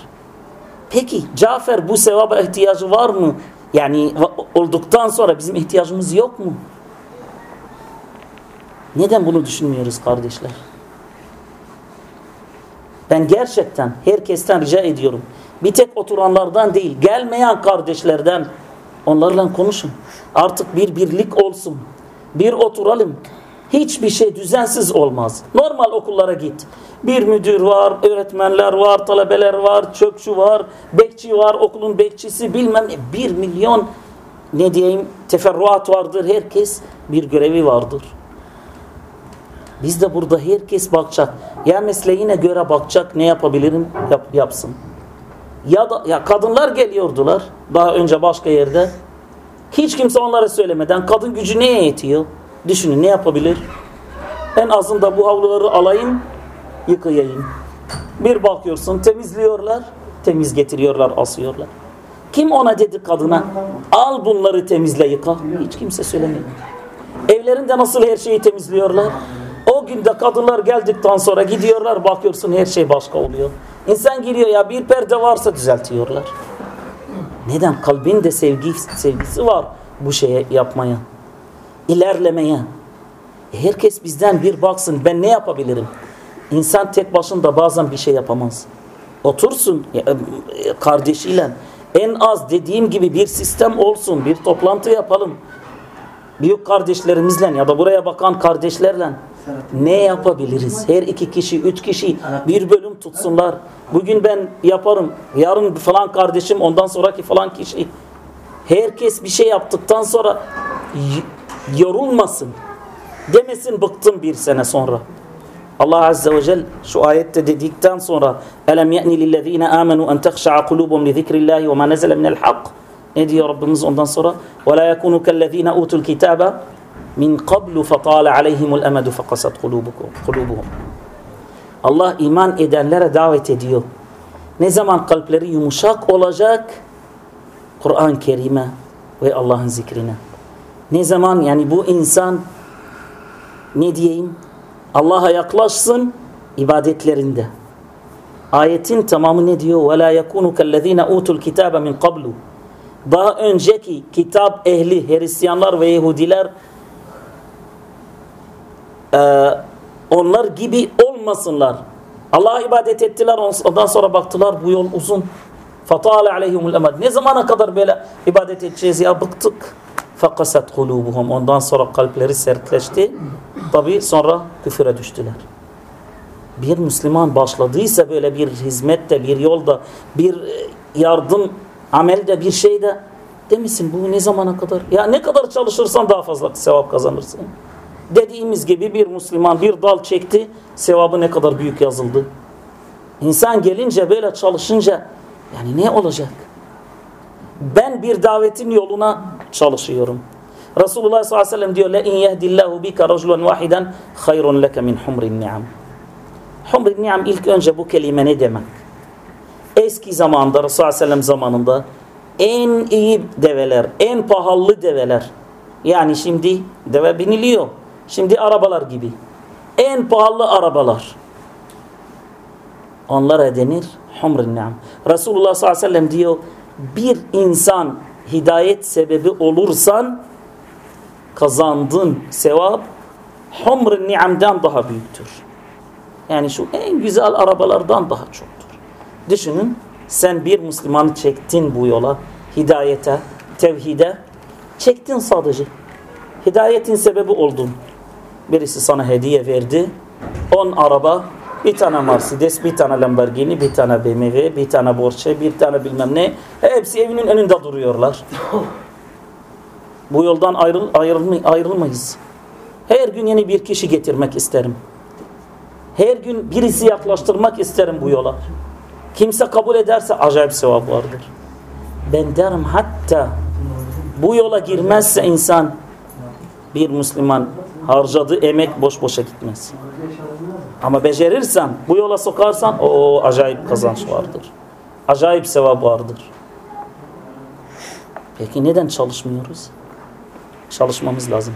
Peki Cafer bu sevaba ihtiyacı var mı? Yani olduktan sonra bizim ihtiyacımız yok mu? Neden bunu düşünmüyoruz kardeşler? Ben gerçekten herkesten rica ediyorum. Bir tek oturanlardan değil, gelmeyen kardeşlerden onlarla konuşun. Artık bir birlik olsun. Bir oturalım. Hiçbir şey düzensiz olmaz. Normal okullara git. Bir müdür var, öğretmenler var, talebeler var, çöpçü var, bekçi var, okulun bekçisi bilmem. Bir milyon ne diyeyim teferruat vardır. Herkes bir görevi vardır. Biz de burada herkes bakacak. Ya mesleğine göre bakacak ne yapabilirim yap, yapsın. Ya da ya kadınlar geliyordular daha önce başka yerde. Hiç kimse onlara söylemeden kadın gücü neye yetiyor? Düşünün ne yapabilir? En azında bu havluları alayım, yıkayayım. Bir bakıyorsun temizliyorlar, temiz getiriyorlar, asıyorlar. Kim ona dedi kadına al bunları temizle yıka? Hiç kimse söylemiyor. Evlerinde nasıl her şeyi temizliyorlar? O günde kadınlar geldikten sonra gidiyorlar bakıyorsun her şey başka oluyor. İnsan giriyor ya bir perde varsa düzeltiyorlar. Neden? Kalbinde sevgi, sevgisi var bu şeye yapmaya. İlerlemeye. Herkes bizden bir baksın ben ne yapabilirim? İnsan tek başında bazen bir şey yapamaz. Otursun e, kardeşiyle. En az dediğim gibi bir sistem olsun. Bir toplantı yapalım. Büyük kardeşlerimizle ya da buraya bakan kardeşlerle ne yapabiliriz? Her iki kişi, üç kişi bir bölüm tutsunlar. Bugün ben yaparım. Yarın falan kardeşim, ondan sonraki falan kişi. Herkes bir şey yaptıktan sonra yorulmasın. Demesin bıktım bir sene sonra. Allah Azze ve Celle şu ayette dedikten sonra Elem ye'ni lillezine amenu en tehşa'a kulubum li zikrillahi ve ma nezele minel hak ne diyor Rabbimiz ondan sonra ve la yekunu kellezine utul kitabe min qablu fatale aleyhimul emedu fekasat kulubuhum Allah iman edenlere davet ediyor. Ne zaman kalpleri yumuşak olacak Kur'an-ı Kerim'e ve Allah'ın zikrine. Ne zaman yani bu insan ne diyeyim Allah'a yaklaşsın ibadetlerinde. Ayetin tamamı ne diyor? وَلَا يَكُونُ كَالَّذ۪ينَ اُوتُوا الْكِتَابَ مِنْ قَبْلُ Daha önceki kitap ehli, Hristiyanlar ve Yahudiler e, onlar gibi olmasınlar. Allah'a ibadet ettiler ondan sonra baktılar bu yol uzun. فَطَالَ عَلَيْهِمُ الْاَمَدِ Ne zamana kadar böyle ibadet edeceğiz ya bıktık. فَقَسَتْ قُلُوبُهُمْ Ondan sonra kalpleri sertleşti. Tabi sonra küfüre düştüler. Bir Müslüman başladıysa böyle bir hizmette, bir yolda, bir e, yardım, amelde, bir şeyde demesin bu ne zamana kadar? Ya ne kadar çalışırsan daha fazla sevap kazanırsın. Dediğimiz gibi bir Müslüman bir dal çekti, sevabı ne kadar büyük yazıldı. İnsan gelince böyle çalışınca yani ne olacak? Ben bir davetin yoluna çalışıyorum. Resulullah sallallahu aleyhi ve sellem diyor: "Le in yehdillahu bika raculan vahidan hayrun leke min humrin ni'am." Humrin ni'am ilk önce bu kelime ne demek? Eski zamanda Resulullah sellem zamanında en iyi develer, en pahalı develer. Yani şimdi deve biniliyor. Şimdi arabalar gibi. En pahalı arabalar. Onlara denir humrin ni'am. Resulullah sallallahu aleyhi ve sellem diyor bir insan hidayet sebebi olursan kazandığın sevap humr ni'amdan daha büyüktür. Yani şu en güzel arabalardan daha çoktur. Düşünün sen bir Müslümanı çektin bu yola hidayete, tevhide çektin sadece. Hidayetin sebebi oldun. Birisi sana hediye verdi. On araba, bir tane Mercedes, bir tane Lamborghini, bir tane BMW, bir tane Porsche, bir tane bilmem ne. Hepsi evinin önünde duruyorlar. Bu yoldan ayrıl, ayrılmay ayrılmayız. Her gün yeni bir kişi getirmek isterim. Her gün birisi yaklaştırmak isterim bu yola. Kimse kabul ederse acayip sevap vardır. Ben derim hatta bu yola girmezse insan bir Müslüman harcadığı emek boş boşa gitmez. Ama becerirsen, bu yola sokarsan o acayip kazanç vardır. Acayip sevap vardır. Peki neden çalışmıyoruz? Çalışmamız lazım.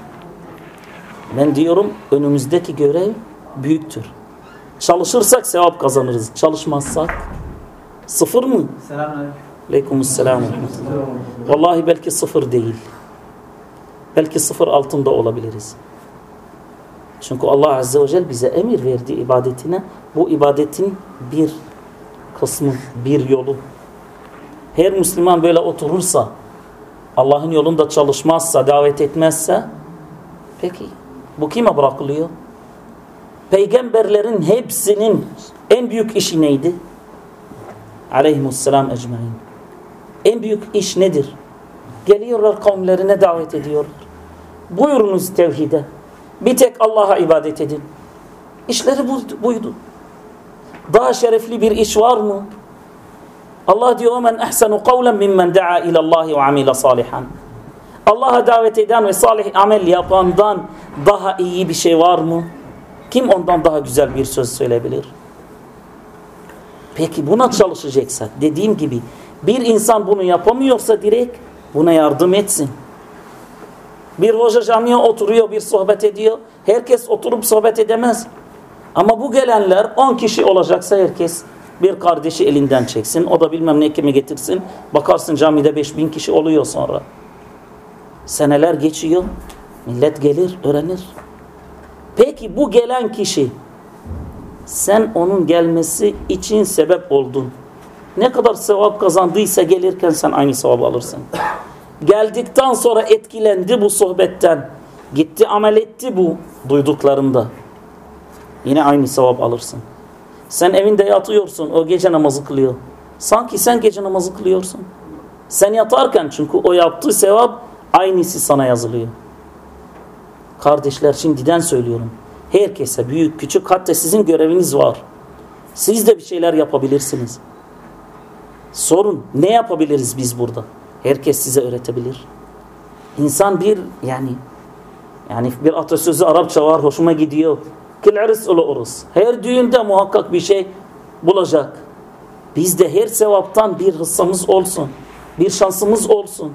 Ben diyorum önümüzdeki görev büyüktür. Çalışırsak sevap kazanırız. Çalışmazsak sıfır mı? Aleykümselam. Vallahi belki sıfır değil. Belki sıfır altında olabiliriz. Çünkü Allah Azze ve Celle bize emir verdi ibadetine. Bu ibadetin bir kısmı, bir yolu. Her Müslüman böyle oturursa, Allah'ın yolunda çalışmazsa, davet etmezse, peki bu kime bırakılıyor? Peygamberlerin hepsinin en büyük işi neydi? Aleyhimusselam ecmain. En büyük iş nedir? Geliyorlar kavimlerine davet ediyorlar. Buyurunuz tevhide. Bir tek Allah'a ibadet edin. İşleri buydu. Daha şerefli bir iş var mı? Allah diyor men ahsanu kavlen mimmen da'a ila Allah ve amila salihan. Allah'a davet eden ve salih amel yapandan daha iyi bir şey var mı? Kim ondan daha güzel bir söz söyleyebilir? Peki buna çalışacaksak dediğim gibi bir insan bunu yapamıyorsa direkt buna yardım etsin. Bir hoca camiye oturuyor, bir sohbet ediyor. Herkes oturup sohbet edemez. Ama bu gelenler 10 kişi olacaksa herkes bir kardeşi elinden çeksin. O da bilmem ne kimi getirsin. Bakarsın camide 5000 kişi oluyor sonra. Seneler geçiyor. Millet gelir, öğrenir. Peki bu gelen kişi Sen onun gelmesi için sebep oldun. Ne kadar sevap kazandıysa gelirken sen aynı sevabı alırsın. Geldikten sonra etkilendi bu sohbetten. Gitti amel etti bu duyduklarında. Yine aynı sevap alırsın. Sen evinde yatıyorsun o gece namazı kılıyor. Sanki sen gece namazı kılıyorsun. Sen yatarken çünkü o yaptığı sevap aynısı sana yazılıyor. Kardeşler şimdiden söylüyorum. Herkese büyük küçük hatta sizin göreviniz var. Siz de bir şeyler yapabilirsiniz. Sorun ne yapabiliriz biz burada? Herkes size öğretebilir. İnsan bir yani yani bir atasözü Arapça var hoşuma gidiyor. Kil'aris ulu urus. Her düğünde muhakkak bir şey bulacak. Bizde her sevaptan bir hıssamız olsun. Bir şansımız olsun.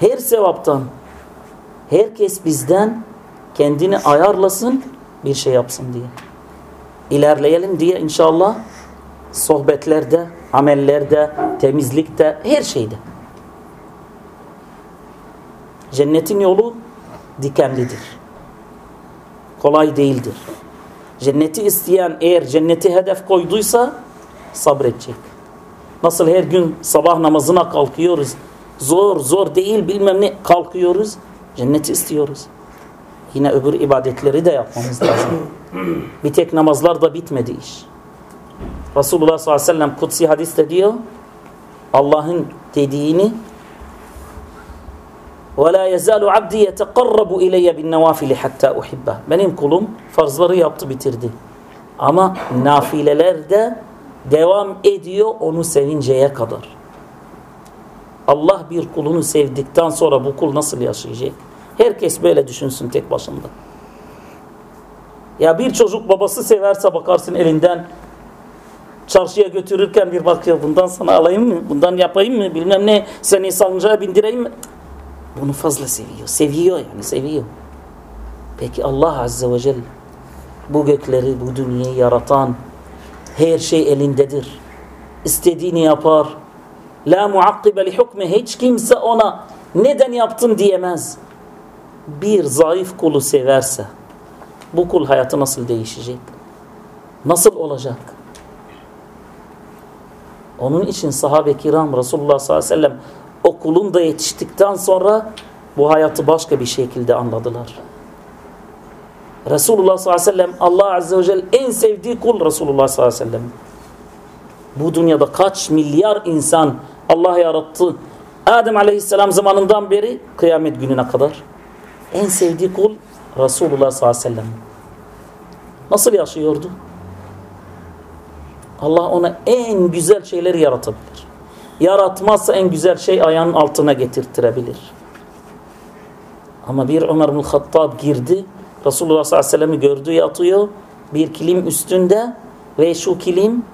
Her sevaptan. Herkes bizden kendini ayarlasın bir şey yapsın diye. İlerleyelim diye inşallah sohbetlerde, amellerde, temizlikte, her şeyde. Cennetin yolu dikenlidir. Kolay değildir. Cenneti isteyen eğer cenneti hedef koyduysa sabredecek. Nasıl her gün sabah namazına kalkıyoruz. Zor zor değil bilmem ne kalkıyoruz. Cenneti istiyoruz. Yine öbür ibadetleri de yapmamız lazım. Bir tek namazlar da bitmedi iş. Resulullah sallallahu aleyhi ve sellem kutsi hadiste diyor Allah'ın dediğini وَلَا يَزَالُ عَبْدِي يَتَقَرَّبُ اِلَيَّ بِالنَّوَافِلِ حَتَّى اُحِبَّهِ Benim kulum farzları yaptı bitirdi. Ama nafileler de devam ediyor onu sevinceye kadar. Allah bir kulunu sevdikten sonra bu kul nasıl yaşayacak? Herkes böyle düşünsün tek başında. Ya bir çocuk babası severse bakarsın elinden çarşıya götürürken bir bakıyor bundan sana alayım mı? Bundan yapayım mı? Bilmem ne seni salıncağa bindireyim mi? Bunu fazla seviyor. Seviyor yani seviyor. Peki Allah Azze ve Celle bu gökleri, bu dünyayı yaratan her şey elindedir. İstediğini yapar. La muakkibe li hukmi hiç kimse ona neden yaptın diyemez. Bir zayıf kulu severse bu kul hayatı nasıl değişecek? Nasıl olacak? Onun için sahabe kiram Resulullah sallallahu aleyhi ve sellem o kulun da yetiştikten sonra bu hayatı başka bir şekilde anladılar. Resulullah sallallahu aleyhi ve sellem Allah azze ve celle en sevdiği kul Resulullah sallallahu aleyhi ve sellem. Bu dünyada kaç milyar insan Allah yarattı. Adem aleyhisselam zamanından beri kıyamet gününe kadar en sevdiği kul Resulullah sallallahu aleyhi ve sellem. Nasıl yaşıyordu? Allah ona en güzel şeyleri yaratabilir. Yaratmazsa en güzel şey ayağının altına getirtirebilir. Ama bir Ömer bin Hattab girdi. Resulullah sallallahu aleyhi ve sellem'i gördü yatıyor. Bir kilim üstünde ve şu kilim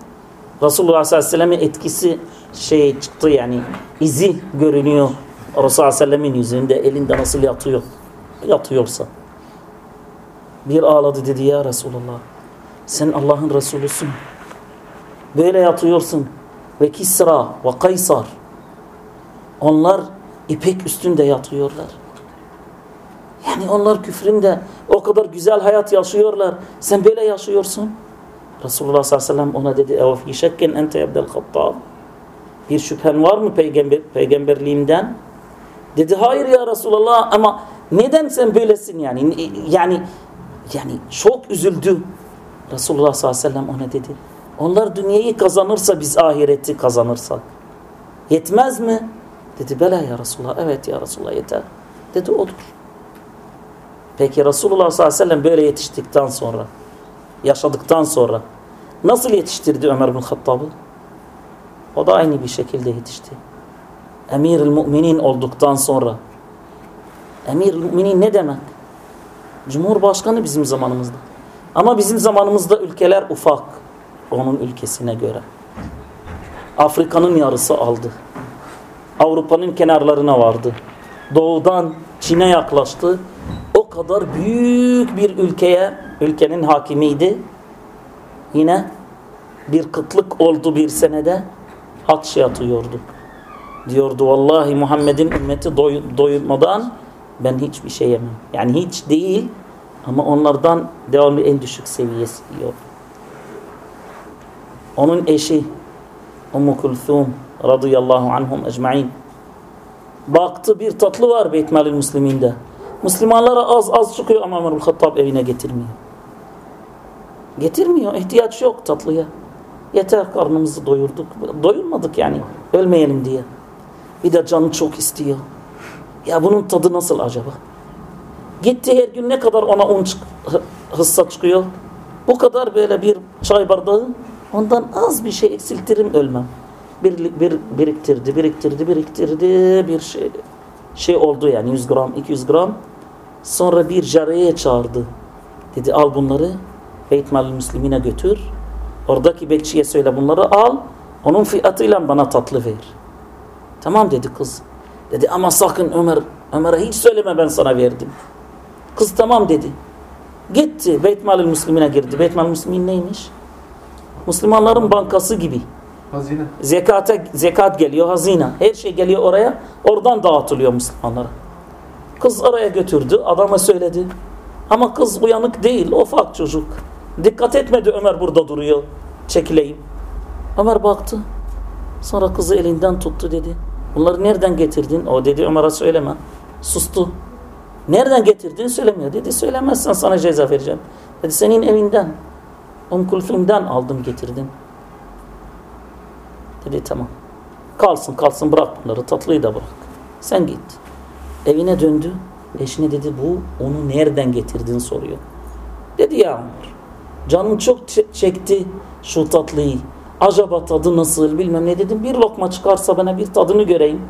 Resulullah sallallahu aleyhi ve sellem'in etkisi şey çıktı yani izi görünüyor. Resulullah sallallahu aleyhi ve sellem'in yüzünde elinde nasıl yatıyor yatıyorsa. Bir ağladı dedi ya Resulullah sen Allah'ın Resulüsün Böyle yatıyorsun. Ve Kisra ve Kaysar. Onlar ipek üstünde yatıyorlar. Yani onlar küfründe o kadar güzel hayat yaşıyorlar. Sen böyle yaşıyorsun. Resulullah sallallahu aleyhi ve sellem ona dedi اَوَ فِي شَكِّنْ اَنْتَ يَبْدَ الْخَطَّابِ Bir şüphen var mı peygamber, peygamberliğimden? Dedi hayır ya Resulullah ama neden sen böylesin yani? Yani yani çok üzüldü. Resulullah sallallahu aleyhi ve sellem ona dedi. onlar dünyayı kazanırsa biz ahireti kazanırsak. Yetmez mi? Dedi bela ya Resulullah. Evet ya Resulullah yeter. Dedi odur. Peki Resulullah sallallahu aleyhi ve sellem böyle yetiştikten sonra, yaşadıktan sonra nasıl yetiştirdi Ömer bin Hattab'ı? O da aynı bir şekilde yetişti. Emir-i Müminin olduktan sonra. Emir-i Müminin ne demek? Cumhurbaşkanı bizim zamanımızda. Ama bizim zamanımızda ülkeler ufak. Onun ülkesine göre. Afrika'nın yarısı aldı. Avrupa'nın kenarlarına vardı. Doğudan Çin'e yaklaştı. O kadar büyük bir ülkeye, ülkenin hakimiydi. Yine bir kıtlık oldu bir senede. Haç yatıyordu. Diyordu vallahi Muhammed'in ümmeti doy doymadan ben hiçbir şey yemem. Yani hiç değil ama onlardan devamlı en düşük seviyesi yiyor. Onun eşi Ummu Kulthum radıyallahu anhum ecmain. Baktı bir tatlı var Beytmalil Müslüminde. Müslümanlara az az çıkıyor ama Ömer Hattab evine getirmiyor. Getirmiyor. ihtiyaç yok tatlıya. Yeter karnımızı doyurduk. Doyurmadık yani. Ölmeyelim diye. Bir de canı çok istiyor. Ya bunun tadı nasıl acaba? Gitti her gün ne kadar ona un hıssa çıkıyor? Bu kadar böyle bir çay bardağı ondan az bir şey eksiltirim ölmem. Bir, bir biriktirdi, biriktirdi, biriktirdi bir şey şey oldu yani 100 gram, 200 gram. Sonra bir cariyeye çağırdı. Dedi al bunları Beytmal Müslimine götür. Oradaki bekçiye söyle bunları al. Onun fiyatıyla bana tatlı ver. Tamam dedi kız. Dedi ama sakın Ömer Ömer'e hiç söyleme ben sana verdim. Kız tamam dedi. Gitti Beytmal Müslimine girdi. Beytmal Müslimin neymiş? Müslümanların bankası gibi. Hazine. Zekata, zekat geliyor hazine. Her şey geliyor oraya. Oradan dağıtılıyor Müslümanlara. Kız oraya götürdü. Adama söyledi. Ama kız uyanık değil. Ufak çocuk. Dikkat etmedi Ömer burada duruyor. Çekileyim. Ömer baktı. Sonra kızı elinden tuttu dedi. Bunları nereden getirdin? O dedi Ömer'e söyleme. Sustu. Nereden getirdin söylemiyor. Dedi söylemezsen sana ceza vereceğim. Dedi senin evinden. Um Kulthum'dan aldım getirdim. Dedi tamam. Kalsın kalsın bırak bunları tatlıyı da bırak. Sen git. Evine döndü. Eşine dedi bu onu nereden getirdin soruyor. Dedi ya. Canım çok çekti şu tatlıyı. Acaba tadı nasıl bilmem ne dedim. Bir lokma çıkarsa bana bir tadını göreyim.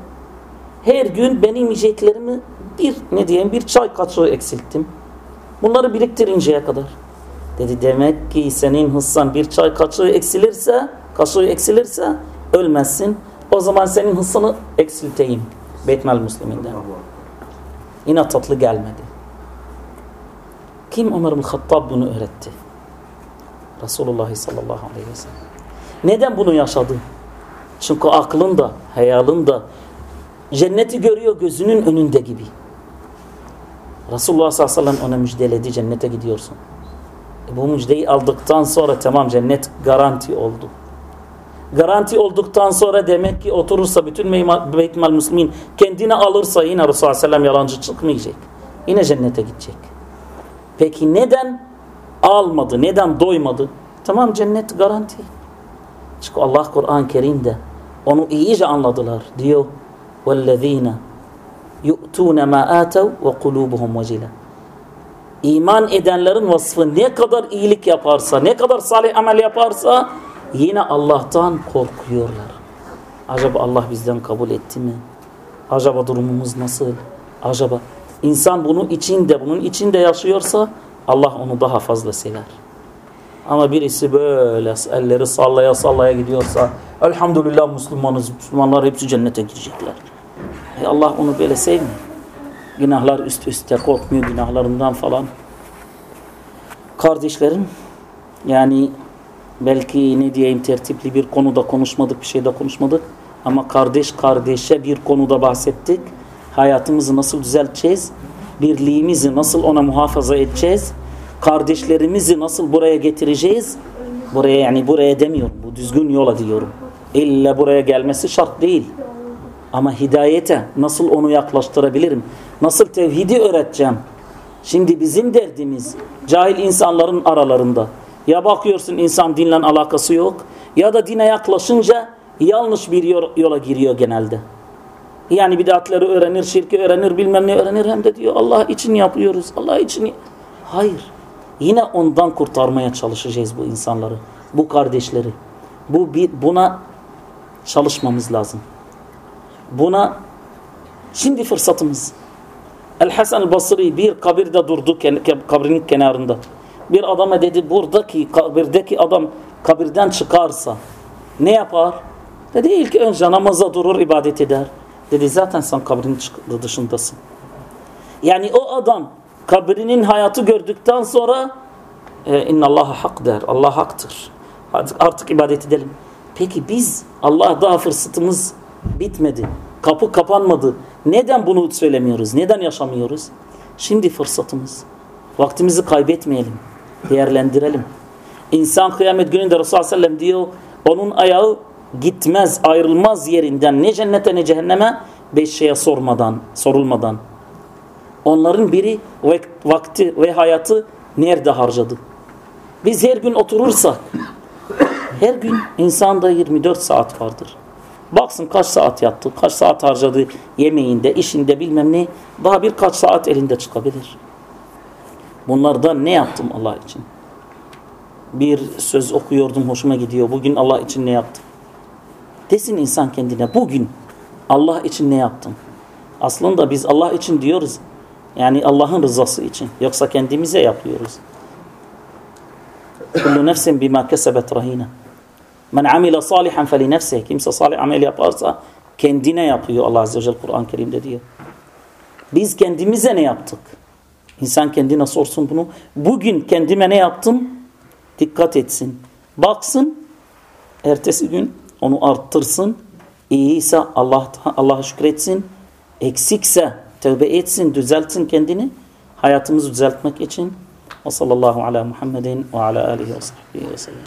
Her gün benim yiyeceklerimi bir ne diyeyim bir çay kaşığı eksilttim. Bunları biriktirinceye kadar. Dedi demek ki senin hıssan bir çay kaşığı eksilirse kaşığı eksilirse ölmezsin. O zaman senin hıssanı eksilteyim. Beytmal Müslüminden. Yine tatlı gelmedi. Kim Ömer bin Hattab bunu öğretti? Resulullah sallallahu aleyhi ve sellem. Neden bunu yaşadı? Çünkü aklında, hayalında cenneti görüyor gözünün önünde gibi. Resulullah sallallahu aleyhi ve sellem ona müjdeledi cennete gidiyorsun E bu müjdeyi aldıktan sonra tamam cennet garanti oldu. Garanti olduktan sonra demek ki oturursa bütün Beytmal Müslümin kendine alırsa yine Resulullah sallallahu aleyhi ve sellem yalancı çıkmayacak. Yine cennete gidecek. Peki neden almadı, neden doymadı? Tamam cennet garanti. Çünkü Allah Kur'an-ı Kerim'de onu iyice anladılar. Diyor وَالَّذ۪ينَ يُؤْتُونَ مَا آتَوْا وَقُلُوبُهُمْ وَجِلًا İman edenlerin vasfı ne kadar iyilik yaparsa, ne kadar salih amel yaparsa yine Allah'tan korkuyorlar. Acaba Allah bizden kabul etti mi? Acaba durumumuz nasıl? Acaba insan bunu içinde, bunun içinde yaşıyorsa Allah onu daha fazla sever. Ama birisi böyle elleri sallaya sallaya gidiyorsa elhamdülillah Müslümanız, Müslümanlar hepsi cennete girecekler. E Allah onu böyle sevmiyor. Günahlar üst üste korkmuyor günahlarından falan. Kardeşlerim yani belki ne diyeyim tertipli bir konuda konuşmadık, bir şeyde konuşmadık. Ama kardeş kardeşe bir konuda bahsettik. Hayatımızı nasıl düzelteceğiz? Birliğimizi nasıl ona muhafaza edeceğiz? kardeşlerimizi nasıl buraya getireceğiz? Buraya yani buraya demiyorum. Bu düzgün yola diyorum. İlla buraya gelmesi şart değil. Ama hidayete nasıl onu yaklaştırabilirim? Nasıl tevhidi öğreteceğim? Şimdi bizim derdimiz cahil insanların aralarında. Ya bakıyorsun insan dinle alakası yok ya da dine yaklaşınca yanlış bir yola giriyor genelde. Yani bidatları öğrenir, şirki öğrenir, bilmem ne öğrenir hem de diyor Allah için yapıyoruz. Allah için. Hayır. Yine ondan kurtarmaya çalışacağız bu insanları, bu kardeşleri. Bu buna çalışmamız lazım. Buna şimdi fırsatımız. El Hasan el Basri bir kabirde durdu kabrinin kenarında. Bir adama dedi buradaki kabirdeki adam kabirden çıkarsa ne yapar? Dedi ilk önce namaza durur ibadet eder. Dedi zaten sen kabrin dışındasın. Yani o adam kabrinin hayatı gördükten sonra e, inna Allah'a hak der. Allah haktır. Artık, artık ibadet edelim. Peki biz Allah daha fırsatımız bitmedi. Kapı kapanmadı. Neden bunu söylemiyoruz? Neden yaşamıyoruz? Şimdi fırsatımız. Vaktimizi kaybetmeyelim. Değerlendirelim. İnsan kıyamet gününde Resulullah sellem diyor Onun ayağı gitmez, ayrılmaz yerinden ne cennete ne cehenneme beş şeye sormadan, sorulmadan. Onların biri vakti ve hayatı nerede harcadı? Biz her gün oturursak her gün insanda 24 saat vardır. Baksın kaç saat yattı, kaç saat harcadı yemeğinde, işinde bilmem ne. Daha birkaç saat elinde çıkabilir. Bunlardan ne yaptım Allah için? Bir söz okuyordum hoşuma gidiyor. Bugün Allah için ne yaptım? Desin insan kendine bugün Allah için ne yaptım? Aslında biz Allah için diyoruz. Yani Allah'ın rızası için. Yoksa kendimize yapıyoruz. Kullu nefsin bima kesebet rahine. Men amile salihan feli nefse. Kimse salih amel yaparsa kendine yapıyor Allah Azze ve Celle Kur'an-ı Kerim'de diyor. Biz kendimize ne yaptık? İnsan kendine sorsun bunu. Bugün kendime ne yaptım? Dikkat etsin. Baksın. Ertesi gün onu arttırsın. İyiyse Allah Allah'a şükretsin. Eksikse tövbe etsin, düzeltsin kendini. Hayatımızı düzeltmek için. Ve sallallahu ala Muhammedin ve ala alihi ve sahbihi ve sellem.